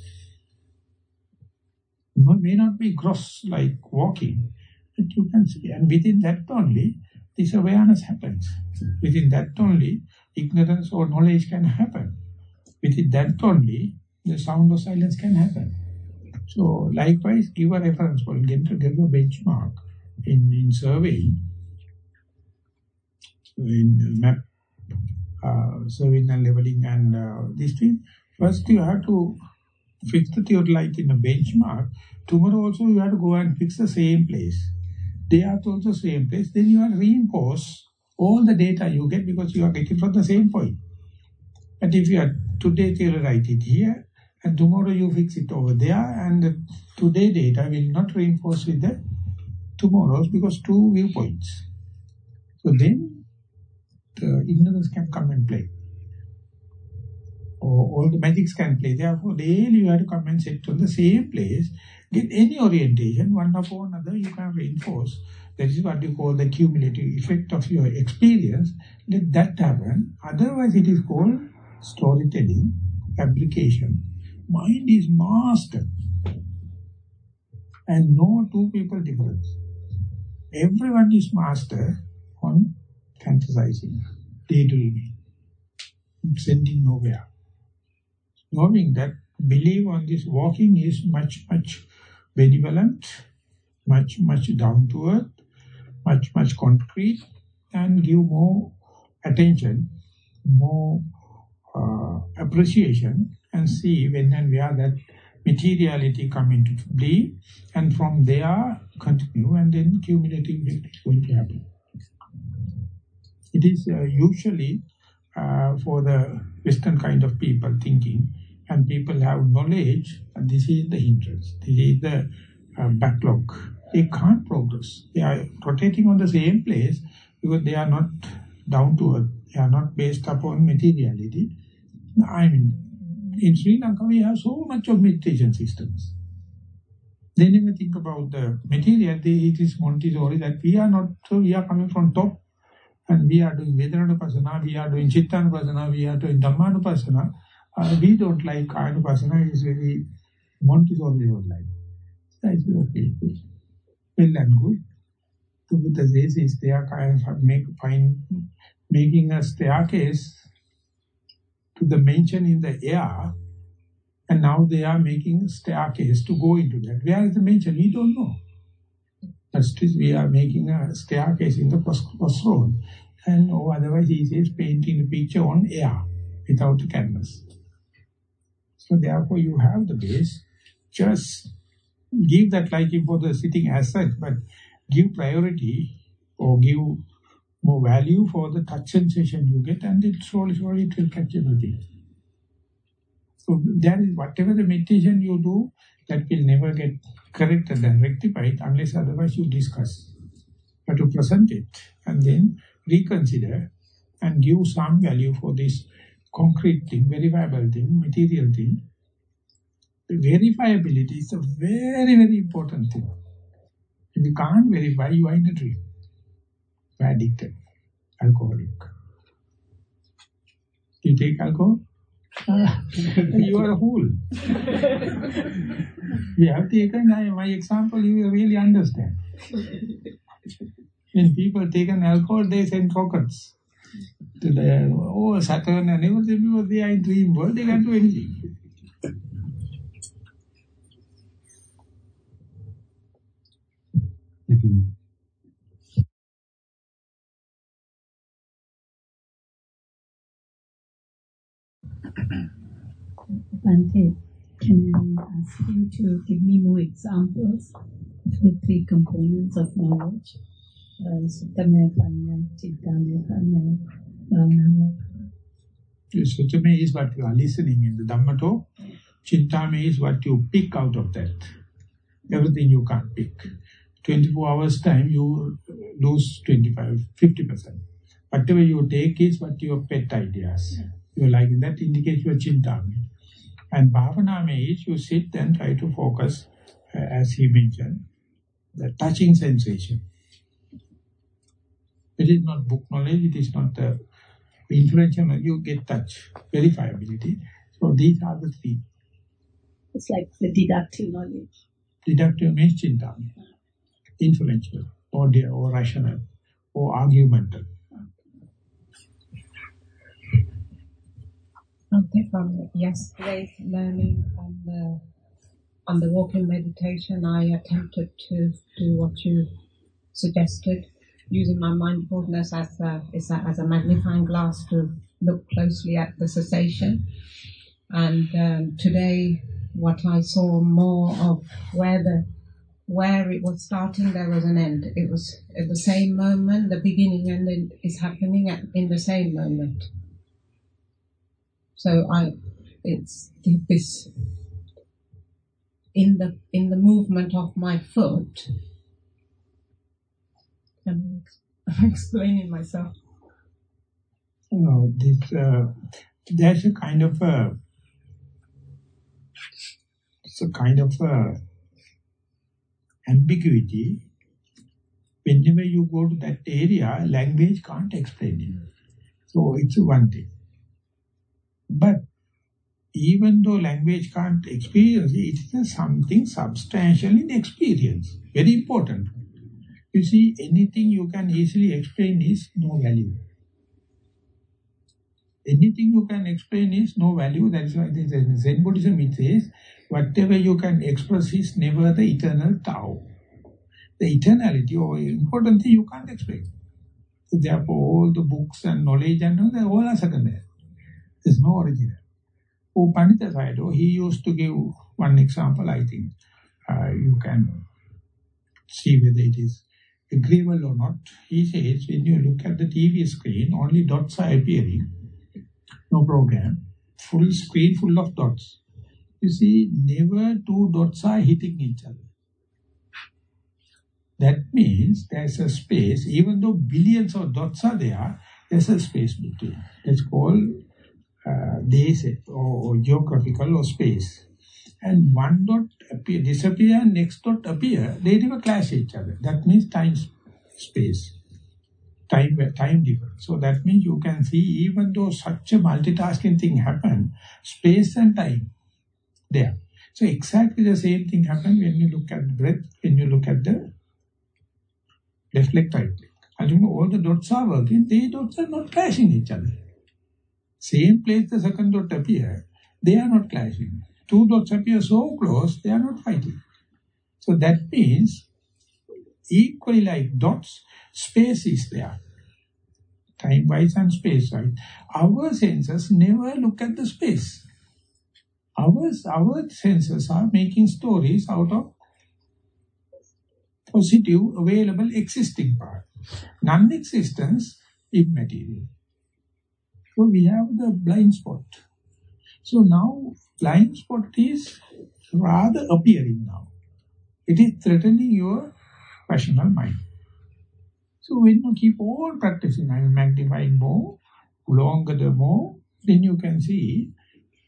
It may not be gross like walking, but you can see. And within that only, this awareness happens. Within that only, ignorance or knowledge can happen. Within that only, the sound of silence can happen. So likewise, give a reference point, get, give a benchmark in, in surveying, in map, uh, surveying and leveling and uh, this thing. First you have to fix the theory like in a benchmark. Tomorrow also you have to go and fix the same place. Day after also the same place. Then you have to reinforce all the data you get because you are getting from the same point. But if you are today theorized it here, and tomorrow you fix it over there, and today data will not reinforce with the tomorrow's because two viewpoints. So then the ignorance can come and play. Or all the magics can play. Therefore, daily you have to come and sit on the same place, get any orientation, one upon another, you can reinforce. That is what you call the cumulative effect of your experience. Let that happen. Otherwise, it is called storytelling, fabrication. Mind is master. And no two people difference. Everyone is master on fantasizing, daydreaming, sending nowhere. Knowing that believe on this walking is much, much benevolent, much, much down to earth, much, much concrete, and give more attention, more uh, appreciation, and see when and where that materiality come into play, and from there continue, and then cumulative is going to happen. It is uh, usually uh, for the Western kind of people thinking, and people have knowledge, and this is the hindrance, this is the uh, backlog. They can't progress. They are rotating on the same place because they are not down to earth. They are not based upon materiality. I mean, in Sri Lanka we have so much of meditation systems. They never think about the material. They, it is Montessori that we are not, so we are coming from top and we are doing Vedananupasana, we are doing Chittanupasana, we are doing Dhammanupasana. Uh, we don't like Kayanupasana, it is very Montessori like. I said, okay, well and good. The Buddha says is there kind of make, find, making a staircase to the mention in the air, and now they are making a staircase to go into that. Where is the mention? We don't know. First is we are making a staircase in the crossroad, and or otherwise he says painting the picture on air without the canvas. So therefore you have the base, just give that liking for the sitting as such, but give priority or give more value for the touch sensation you get and it slowly, slowly it will catch everything. So that is whatever the meditation you do, that will never get corrected and rectified unless otherwise you discuss. But to present it and then reconsider and give some value for this concrete thing, verifiable thing, material thing. The verifiability is a very, very important thing. If you can't verify, you are in a dream. Addicted, alcoholic. You take alcohol? you are a fool. you have taken my example, you will really understand. When people take an alcohol, they send rockets to the oh Saturn and everything because they are in dream world, they can do anything. Thank you. Bhante, can I ask you to give me more examples of the three components of knowledge? Uh, Suttamaya Panya, Chintamaya Panya, Bhavnamaya Sutame is what you are listening in the Dhamma talk. Chintame is what you pick out of that. Everything you can't pick. 24 hours time, you lose 25, 50%. Whatever you take is what your pet ideas. You like that indicates your chintame. And bhavana is you sit and try to focus, uh, as he mentioned, the touching sensation. It is not book knowledge, it is not the influential knowledge, you get touch, verifiability. So these are the three. It's like the deductive knowledge. Deductive means chintame, influential, or, or rational, or argumental. Okay, from yesterday's learning on the on the walking meditation, I attempted to do what you suggested, using my mindfulness as a, as a, magnifying glass to look closely at the cessation. And um, today, what I saw more of where the where it was starting, there was an end. It was at the same moment, the beginning and end is happening at, in the same moment. So I, it's this in the in the movement of my foot. I'm, I'm explaining myself. No, this uh, there's a kind of a it's a kind of a ambiguity. Whenever you go to that area, language can't explain it. So it's one thing. But even though language can't experience it, it is something substantial in experience. Very important. You see, anything you can easily explain is no value. Anything you can explain is no value. That is why in Zen Buddhism it says, whatever you can express is never the eternal Tao. The eternality or important thing you can't explain. So therefore all the books and knowledge and all, they all are secondary. There's no original. Oh, Pandita Sayadaw, he used to give one example, I think. Uh, you can see whether it is agreeable or not. He says, when you look at the TV screen, only dots are appearing no program, full screen full of dots. You see, never two dots are hitting each other. That means there's a space, even though billions of dots are there, there's a space between. It's called uh, or, or geographical or space. And one dot appear, disappear, next dot appear, they never clash each other. That means time, space time time difference. So that means you can see even though such a multitasking thing happen, space and time there. So exactly the same thing happen when you look at the breath, when you look at the left leg, right leg. Assume all the dots are working, they dots are not clashing each other. Same place the second dot appear, they are not clashing. Two dots appear so close, they are not fighting. So that means, equally like dots, Space is there. Time-wise and space-wise. Our senses never look at the space. Ours, our senses are making stories out of positive, available, existing part. Non-existence, immaterial. So we have the blind spot. So now blind spot is rather appearing now. It is threatening your rational mind. So when you keep on practicing and magnifying more, longer the more, then you can see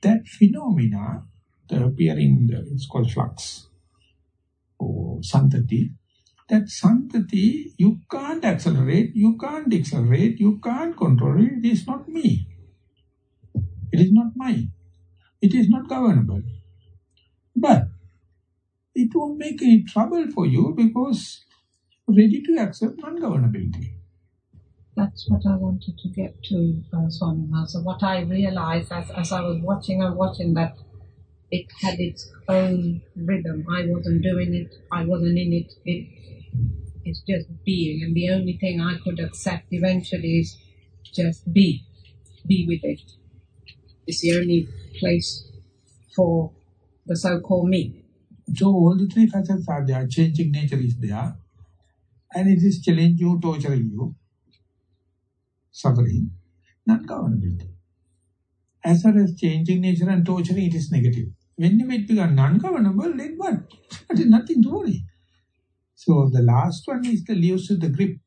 that phenomena, the appearing, the, it's called flux or santati. That santati, you can't accelerate, you can't accelerate, you can't control it. It is not me. It is not mine. It is not governable. But it won't make any trouble for you because ready to accept non-governability. That's what I wanted to get to, uh, Swami what I realized as, as I was watching and watching that it had its own rhythm. I wasn't doing it. I wasn't in it. It it's just being. And the only thing I could accept eventually is just be. Be with it. It's the only place for the so-called me. So all the three facets are there. Changing nature is there and it is challenging you, torturing you, suffering, non-governability. As far as changing nature and torturing, it is negative. When you it become non-governable, then what? There is nothing to worry. So the last one is the with the grip.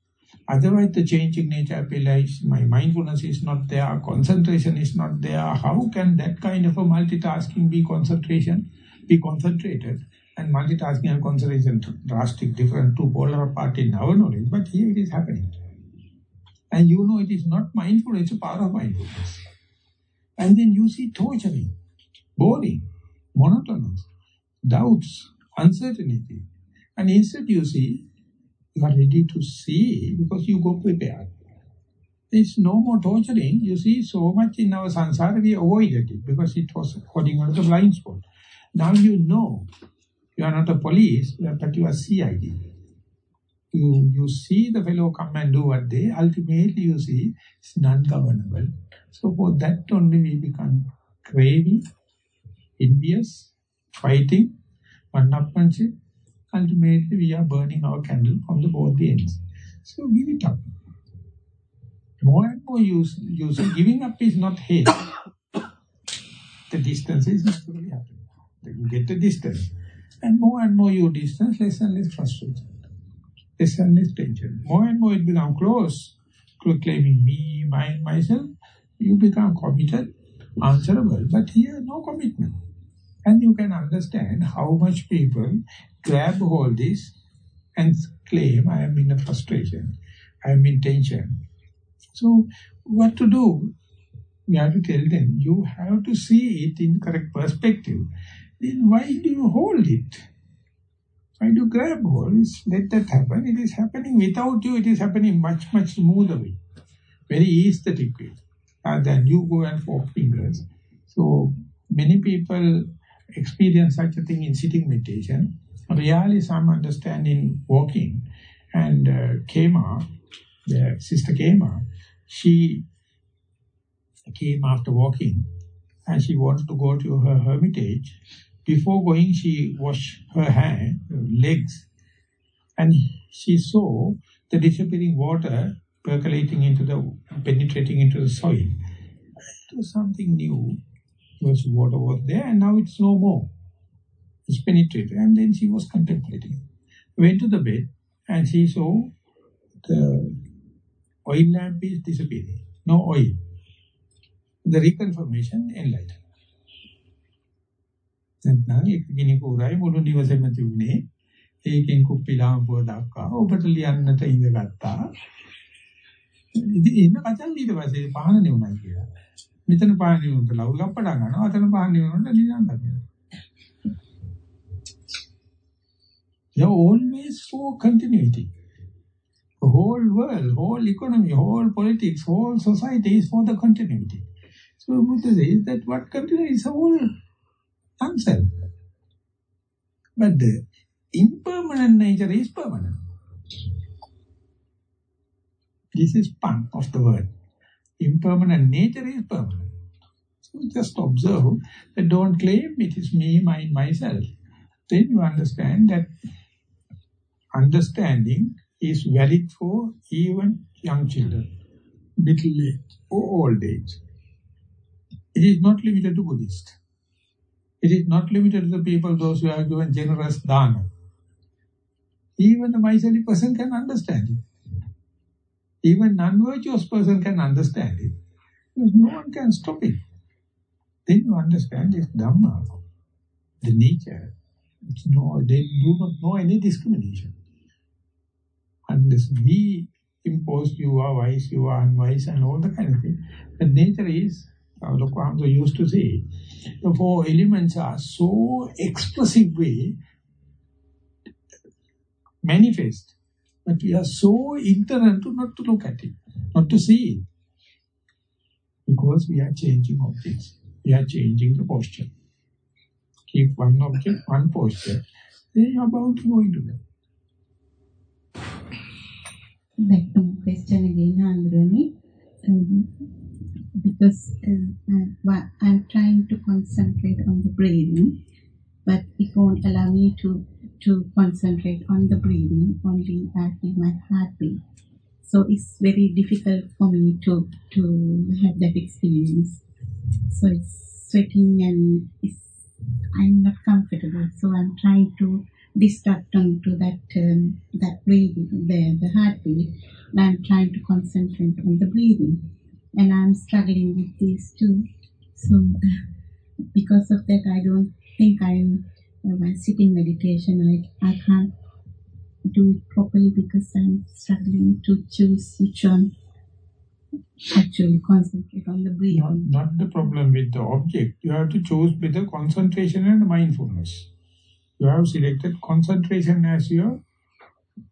Otherwise, the changing nature appeals, my mindfulness is not there, concentration is not there. How can that kind of a multitasking be concentration, be concentrated? and multitasking and concentration drastic different two polar apart in our knowledge but here it is happening and you know it is not mindful it's a part of mindfulness and then you see torturing boring monotonous doubts uncertainty and instead you see you are ready to see because you go prepared there's no more torturing. You see, so much in our samsara, we avoided it because it was according to the blind spot. Now you know you are not a police, but you are CID. You, you see the fellow come and do what they, ultimately you see it's non-governable. So for that only we become craving, envious, fighting, one-upmanship. Ultimately we are burning our candle from the both the ends. So give it up. More and more you, you see, giving up is not hate. the distance is not really happening. You get the distance. And more and more you distance, less and less frustration, less and less tension. More and more it becomes close, claiming me, mine, myself, you become committed, answerable. But here, no commitment. And you can understand how much people grab hold this and claim, I am in a frustration, I am in tension. So, what to do? We have to tell them, you have to see it in correct perspective then why do you hold it? Why do you grab hold? Let that happen. It is happening without you. It is happening much, much smoother way. Very aesthetic way. rather than you go and four fingers. So many people experience such a thing in sitting meditation. Really some understand in walking. And uh, Kema, the sister Kema, she came after walking and she wanted to go to her hermitage. Before going, she washed her hand, legs, and she saw the disappearing water percolating into the, penetrating into the soil. It was something new. Was water was there and now it's no more. It's penetrated. And then she was contemplating. Went to the bed and she saw the oil lamp is disappearing. No oil. The reconfirmation enlightened. නැත්නම් එක කෙනෙකු උරයි මුළු නිවසේම තිබුණේ ඒකෙන් කුප්පිලාම්පුව දක්වා ඔබට ලියන්නට ඉඳගත්තා ඉතින් ඉන්න කචල් ඊට පස්සේ පහන නෙවුණා කියලා මෙතන පහන නෙවුනට ලව් ගප්පඩා ගන්නවා අතන පහන නෙවුනට ලියන්න කියලා Are always for continuity. The whole world, whole economy, whole politics, whole society is for the continuity. So Buddha says that what continuity is a whole unself. But the impermanent nature is permanent. This is pun of the word. Impermanent nature is permanent. So just observe that don't claim it is me, mine, myself. Then you understand that understanding is valid for even young children, middle age or old age. It is not limited to Buddhists. It is not limited to the people, those who have given generous dana. Even the miserly person can understand it. Even non-virtuous person can understand it. Because no one can stop it. Then you understand this Dhamma, the nature. It's no, they do not know any discrimination. Unless we impose you are wise, you are unwise and all the kind of thing. The nature is, uh, our Lokwahamsa used to say, the four elements are so expressive way manifest, but we are so ignorant to not to look at it, not to see it. Because we are changing objects. We are changing the posture. Keep one object, one posture, they are bound to go into that. Back to question again, Androni. Um, because uh, I, I'm trying to concentrate on the breathing, but it won't allow me to to concentrate on the breathing, only at my heartbeat. So it's very difficult for me to to have that experience. So it's sweating and it's, I'm not comfortable. So I'm trying to distract to that um, that breathing, the the heartbeat, and I'm trying to concentrate on the breathing, and I'm struggling with these two. So because of that, I don't think I'm uh, while sitting meditation, I I can't do it properly because I'm struggling to choose which one actually concentrate on the breathing. not the problem with the object. You have to choose with the concentration and mindfulness. You have selected concentration as your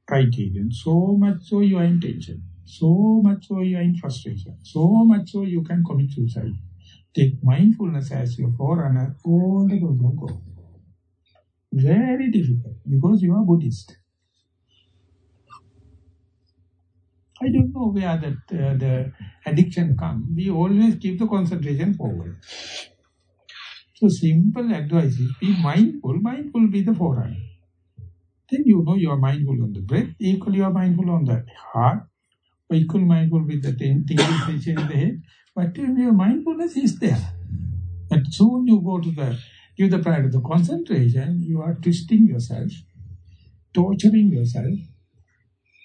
criterion. So much so you are. So much so you are frustration. So much so you can commit suicide. Take mindfulness as your forerunner. All the problem go. Very difficult because you are Buddhist. I don't know where that uh, the addiction comes. We always keep the concentration forward. So simple advice is be mindful. Mindful be the forerunner. Then you know you are mindful on the breath. Equally you are mindful on the heart. Or equally mindful with the thing sensation in the head. But your mindfulness is there. But soon you go to the give the priority to the concentration. You are twisting yourself, torturing yourself.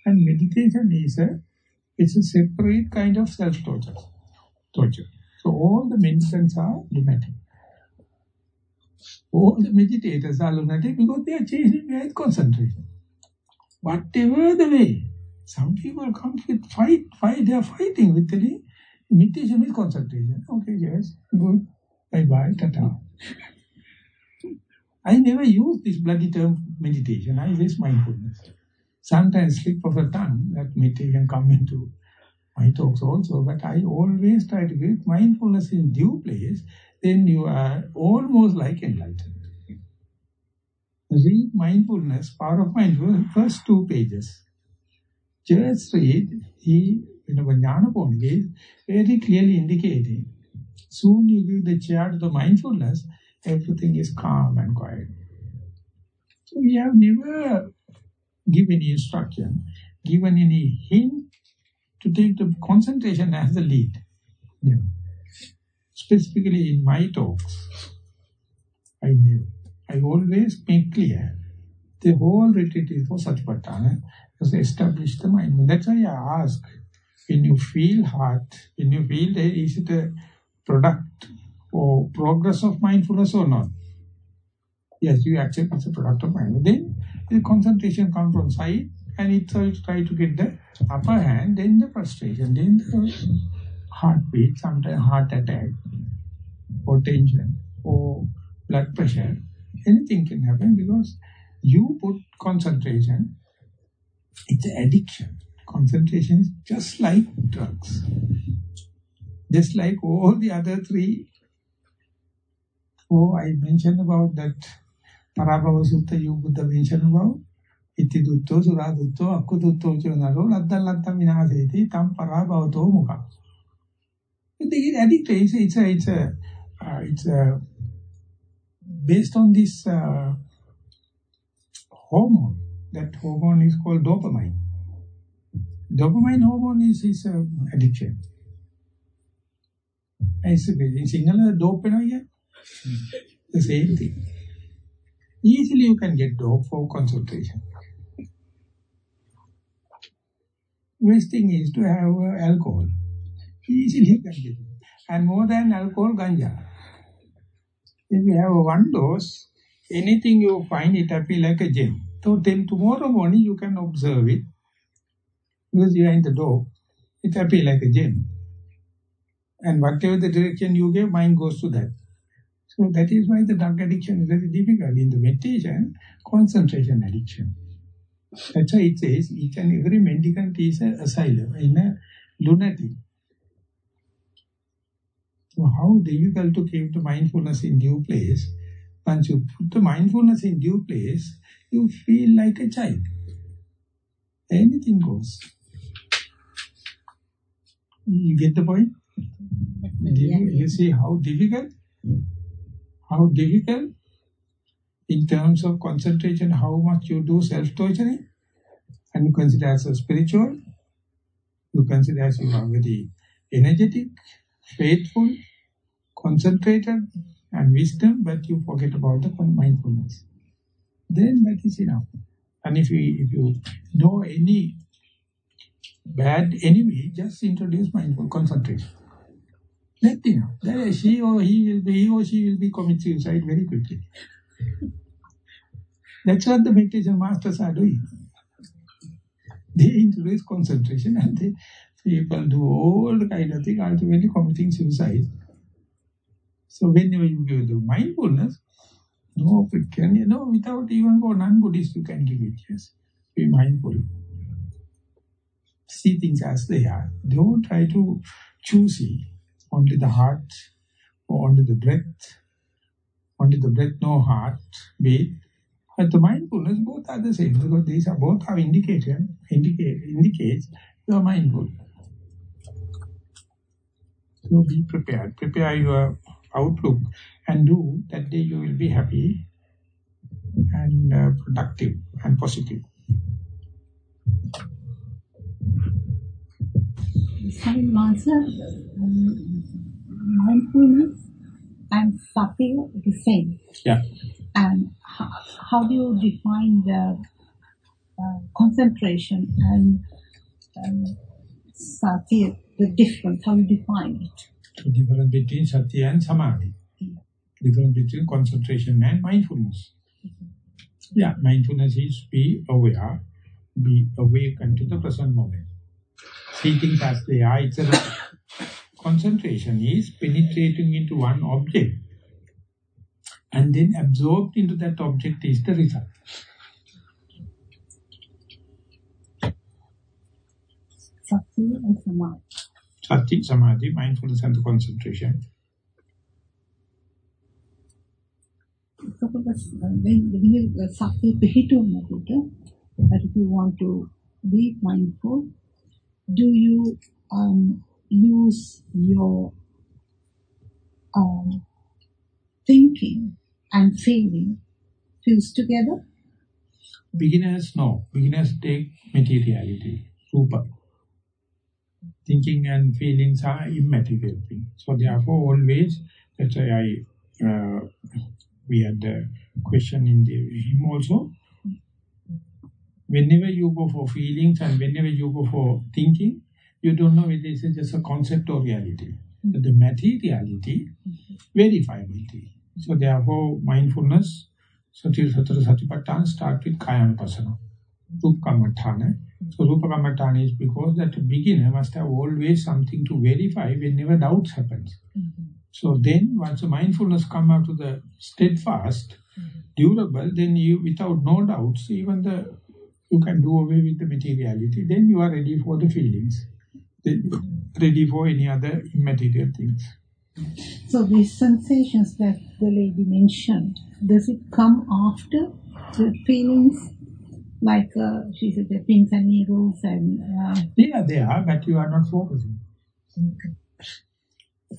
And meditation is a it's a separate kind of self-torture. Torture. So all the medicines are lunatic. All the meditators are lunatic because they are chasing their concentration. Whatever the way, some people come with fight, fight, they are fighting with the meditation is concentration. Okay, yes, good, bye-bye, tata. I never use this bloody term meditation, I use mindfulness. Sometimes slip of the tongue, that meditation come into, my talks also, but I always try to give mindfulness in due place, then you are almost like enlightened. Read mindfulness, power of mindfulness, first two pages. Just read, he, know, Jnana is very clearly indicating. Soon you give the chair to the mindfulness, everything is calm and quiet. So we have never given instruction, given any hint to take the concentration as the lead. Yeah. Specifically in my talks, I knew. I always make clear the whole retreat is for Satipatthana, because establish the mind. That's why I ask, when you feel heart, when you feel is it a product or progress of mindfulness or not? Yes, you accept it's a product of mindfulness. Then the concentration comes from side and it try to get the upper hand, then the frustration, then the heartbeat, sometimes heart attack, or tension, or blood pressure. Anything can happen because you put concentration, it's addiction. Concentration is just like drugs. Just like all the other three. Oh, I mentioned about that Parabhava Sutta you Buddha mentioned about. ඉති දුත්තෝ සුරා දුත්තෝ අක්කු දුත්තෝ කියනරෝ ලද්දන් ලද්දන් විනාශේති තම් පරාභවතෝ මුඛ. They get addicted. It's, it's a, it's a, uh, it's a, based on this uh, hormone. That hormone is called dopamine. Dopamine hormone is, is uh, addiction. It's, in Sinhala, dope, you know, the same thing. Easily you can get dope for concentration. Best thing is to have uh, alcohol. Easily can get it. And more than alcohol, ganja. If you have one dose, anything you find, it appear like a gem. So then tomorrow morning you can observe it. Because you are in the door, it appear like a gem. And whatever the direction you give, mind goes to that. So that is why the drug addiction is very difficult. In the meditation, concentration addiction. That's why it says each and every mendicant is an asylum, in a lunatic. So how difficult to keep the mindfulness in due place. Once you put the mindfulness in due place, you feel like a child. Anything goes. You get the point? You, you see how difficult? How difficult in terms of concentration, how much you do self-torturing, and you consider as a spiritual, you consider as you are very energetic, faithful, concentrated, and wisdom, but you forget about the mindfulness. Then that is enough. And if you, if you know any bad enemy, just introduce mindful concentration. Let him know. Then she or he will be, he or she will be commit suicide very quickly. That's what the meditation masters are doing. They introduce concentration and they, people do all kind of thing, ultimately committing suicide. So whenever you give the mindfulness, no, it can, you know, without even for non-Buddhist, you can give it, yes. Be mindful. See things as they are. Don't try to choose it. Only the heart, or only the breath, only the breath, no heart, beat. But the mindfulness, both are the same, because these are both have indication, indicate, indicates you are mindful. So be prepared. Prepare your outlook and do, that day you will be happy and uh, productive and positive. Sorry, Master, um, mindfulness and sati the same. Yeah. And how, how do you define the uh, concentration and sati, the difference, how you define it? The difference between sati and samadhi. Difference between concentration and mindfulness. Yeah, mindfulness is be aware, be awakened to the present moment. See things as they are, it's a concentration is penetrating into one object and then absorbed into that object is the result. Sati and Samadhi. Sati, Samadhi, mindfulness and concentration. එතකොට when සතිය පිහිටුවනකොට that if you want to be mindful do you um, use your um, thinking and feeling fused together? Beginners no. Beginners take materiality super. Thinking and feelings are immaterial things. So therefore always that's why i uh, we had the question in the, him also. Whenever you go for feelings and whenever you go for thinking, you don't know whether it's just a concept or reality. But the materiality, verifiability. So therefore, mindfulness, Satir Satara Satipatthana start with Kayanupassana, Rupakammatthana. So Rupakammatthana is because that beginner must have always something to verify whenever doubts happens. Mm -hmm. So then once the mindfulness come out to the steadfast, mm -hmm. durable, then you, without no doubts, even the, you can do away with the materiality, then you are ready for the feelings, ready for any other immaterial things. So these sensations that the lady mentioned, does it come after the feelings? Like uh, she said, the pins and needles and... Uh... Yeah, they are, but you are not focusing. Okay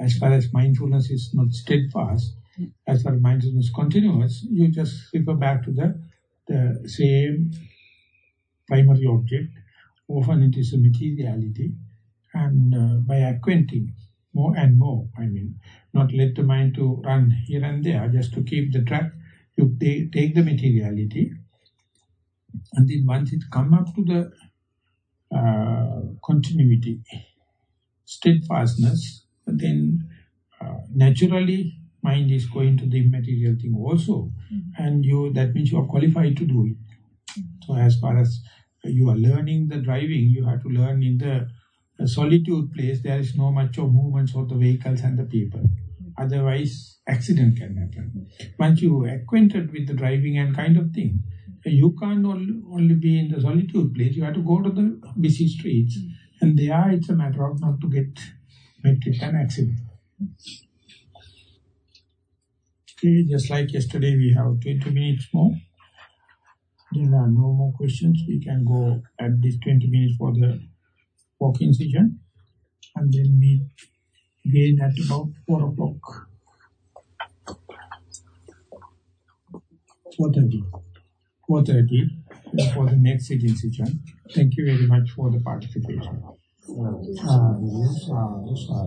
as far as mindfulness is not steadfast, as far as mindfulness is continuous, you just refer back to the, the same primary object. Often it is a materiality. And uh, by acquainting more and more, I mean, not let the mind to run here and there, just to keep the track, you take, the materiality. And then once it come up to the uh, continuity, steadfastness, then uh, naturally mind is going to the immaterial thing also mm -hmm. and you that means you are qualified to do it mm -hmm. so as far as you are learning the driving you have to learn in the solitude place there is no much of movements of the vehicles and the people otherwise accident can happen once you acquainted with the driving and kind of thing you can't only be in the solitude place you have to go to the busy streets and there it's a matter of not to get make an accident. Okay, just like yesterday, we have 20 minutes more. There are no more questions. We can go at this 20 minutes for the walk incision and then meet again at about 4 o'clock. 4.30. 4.30 for the next incision. Thank you very much for the participation. Uh, uh, uh,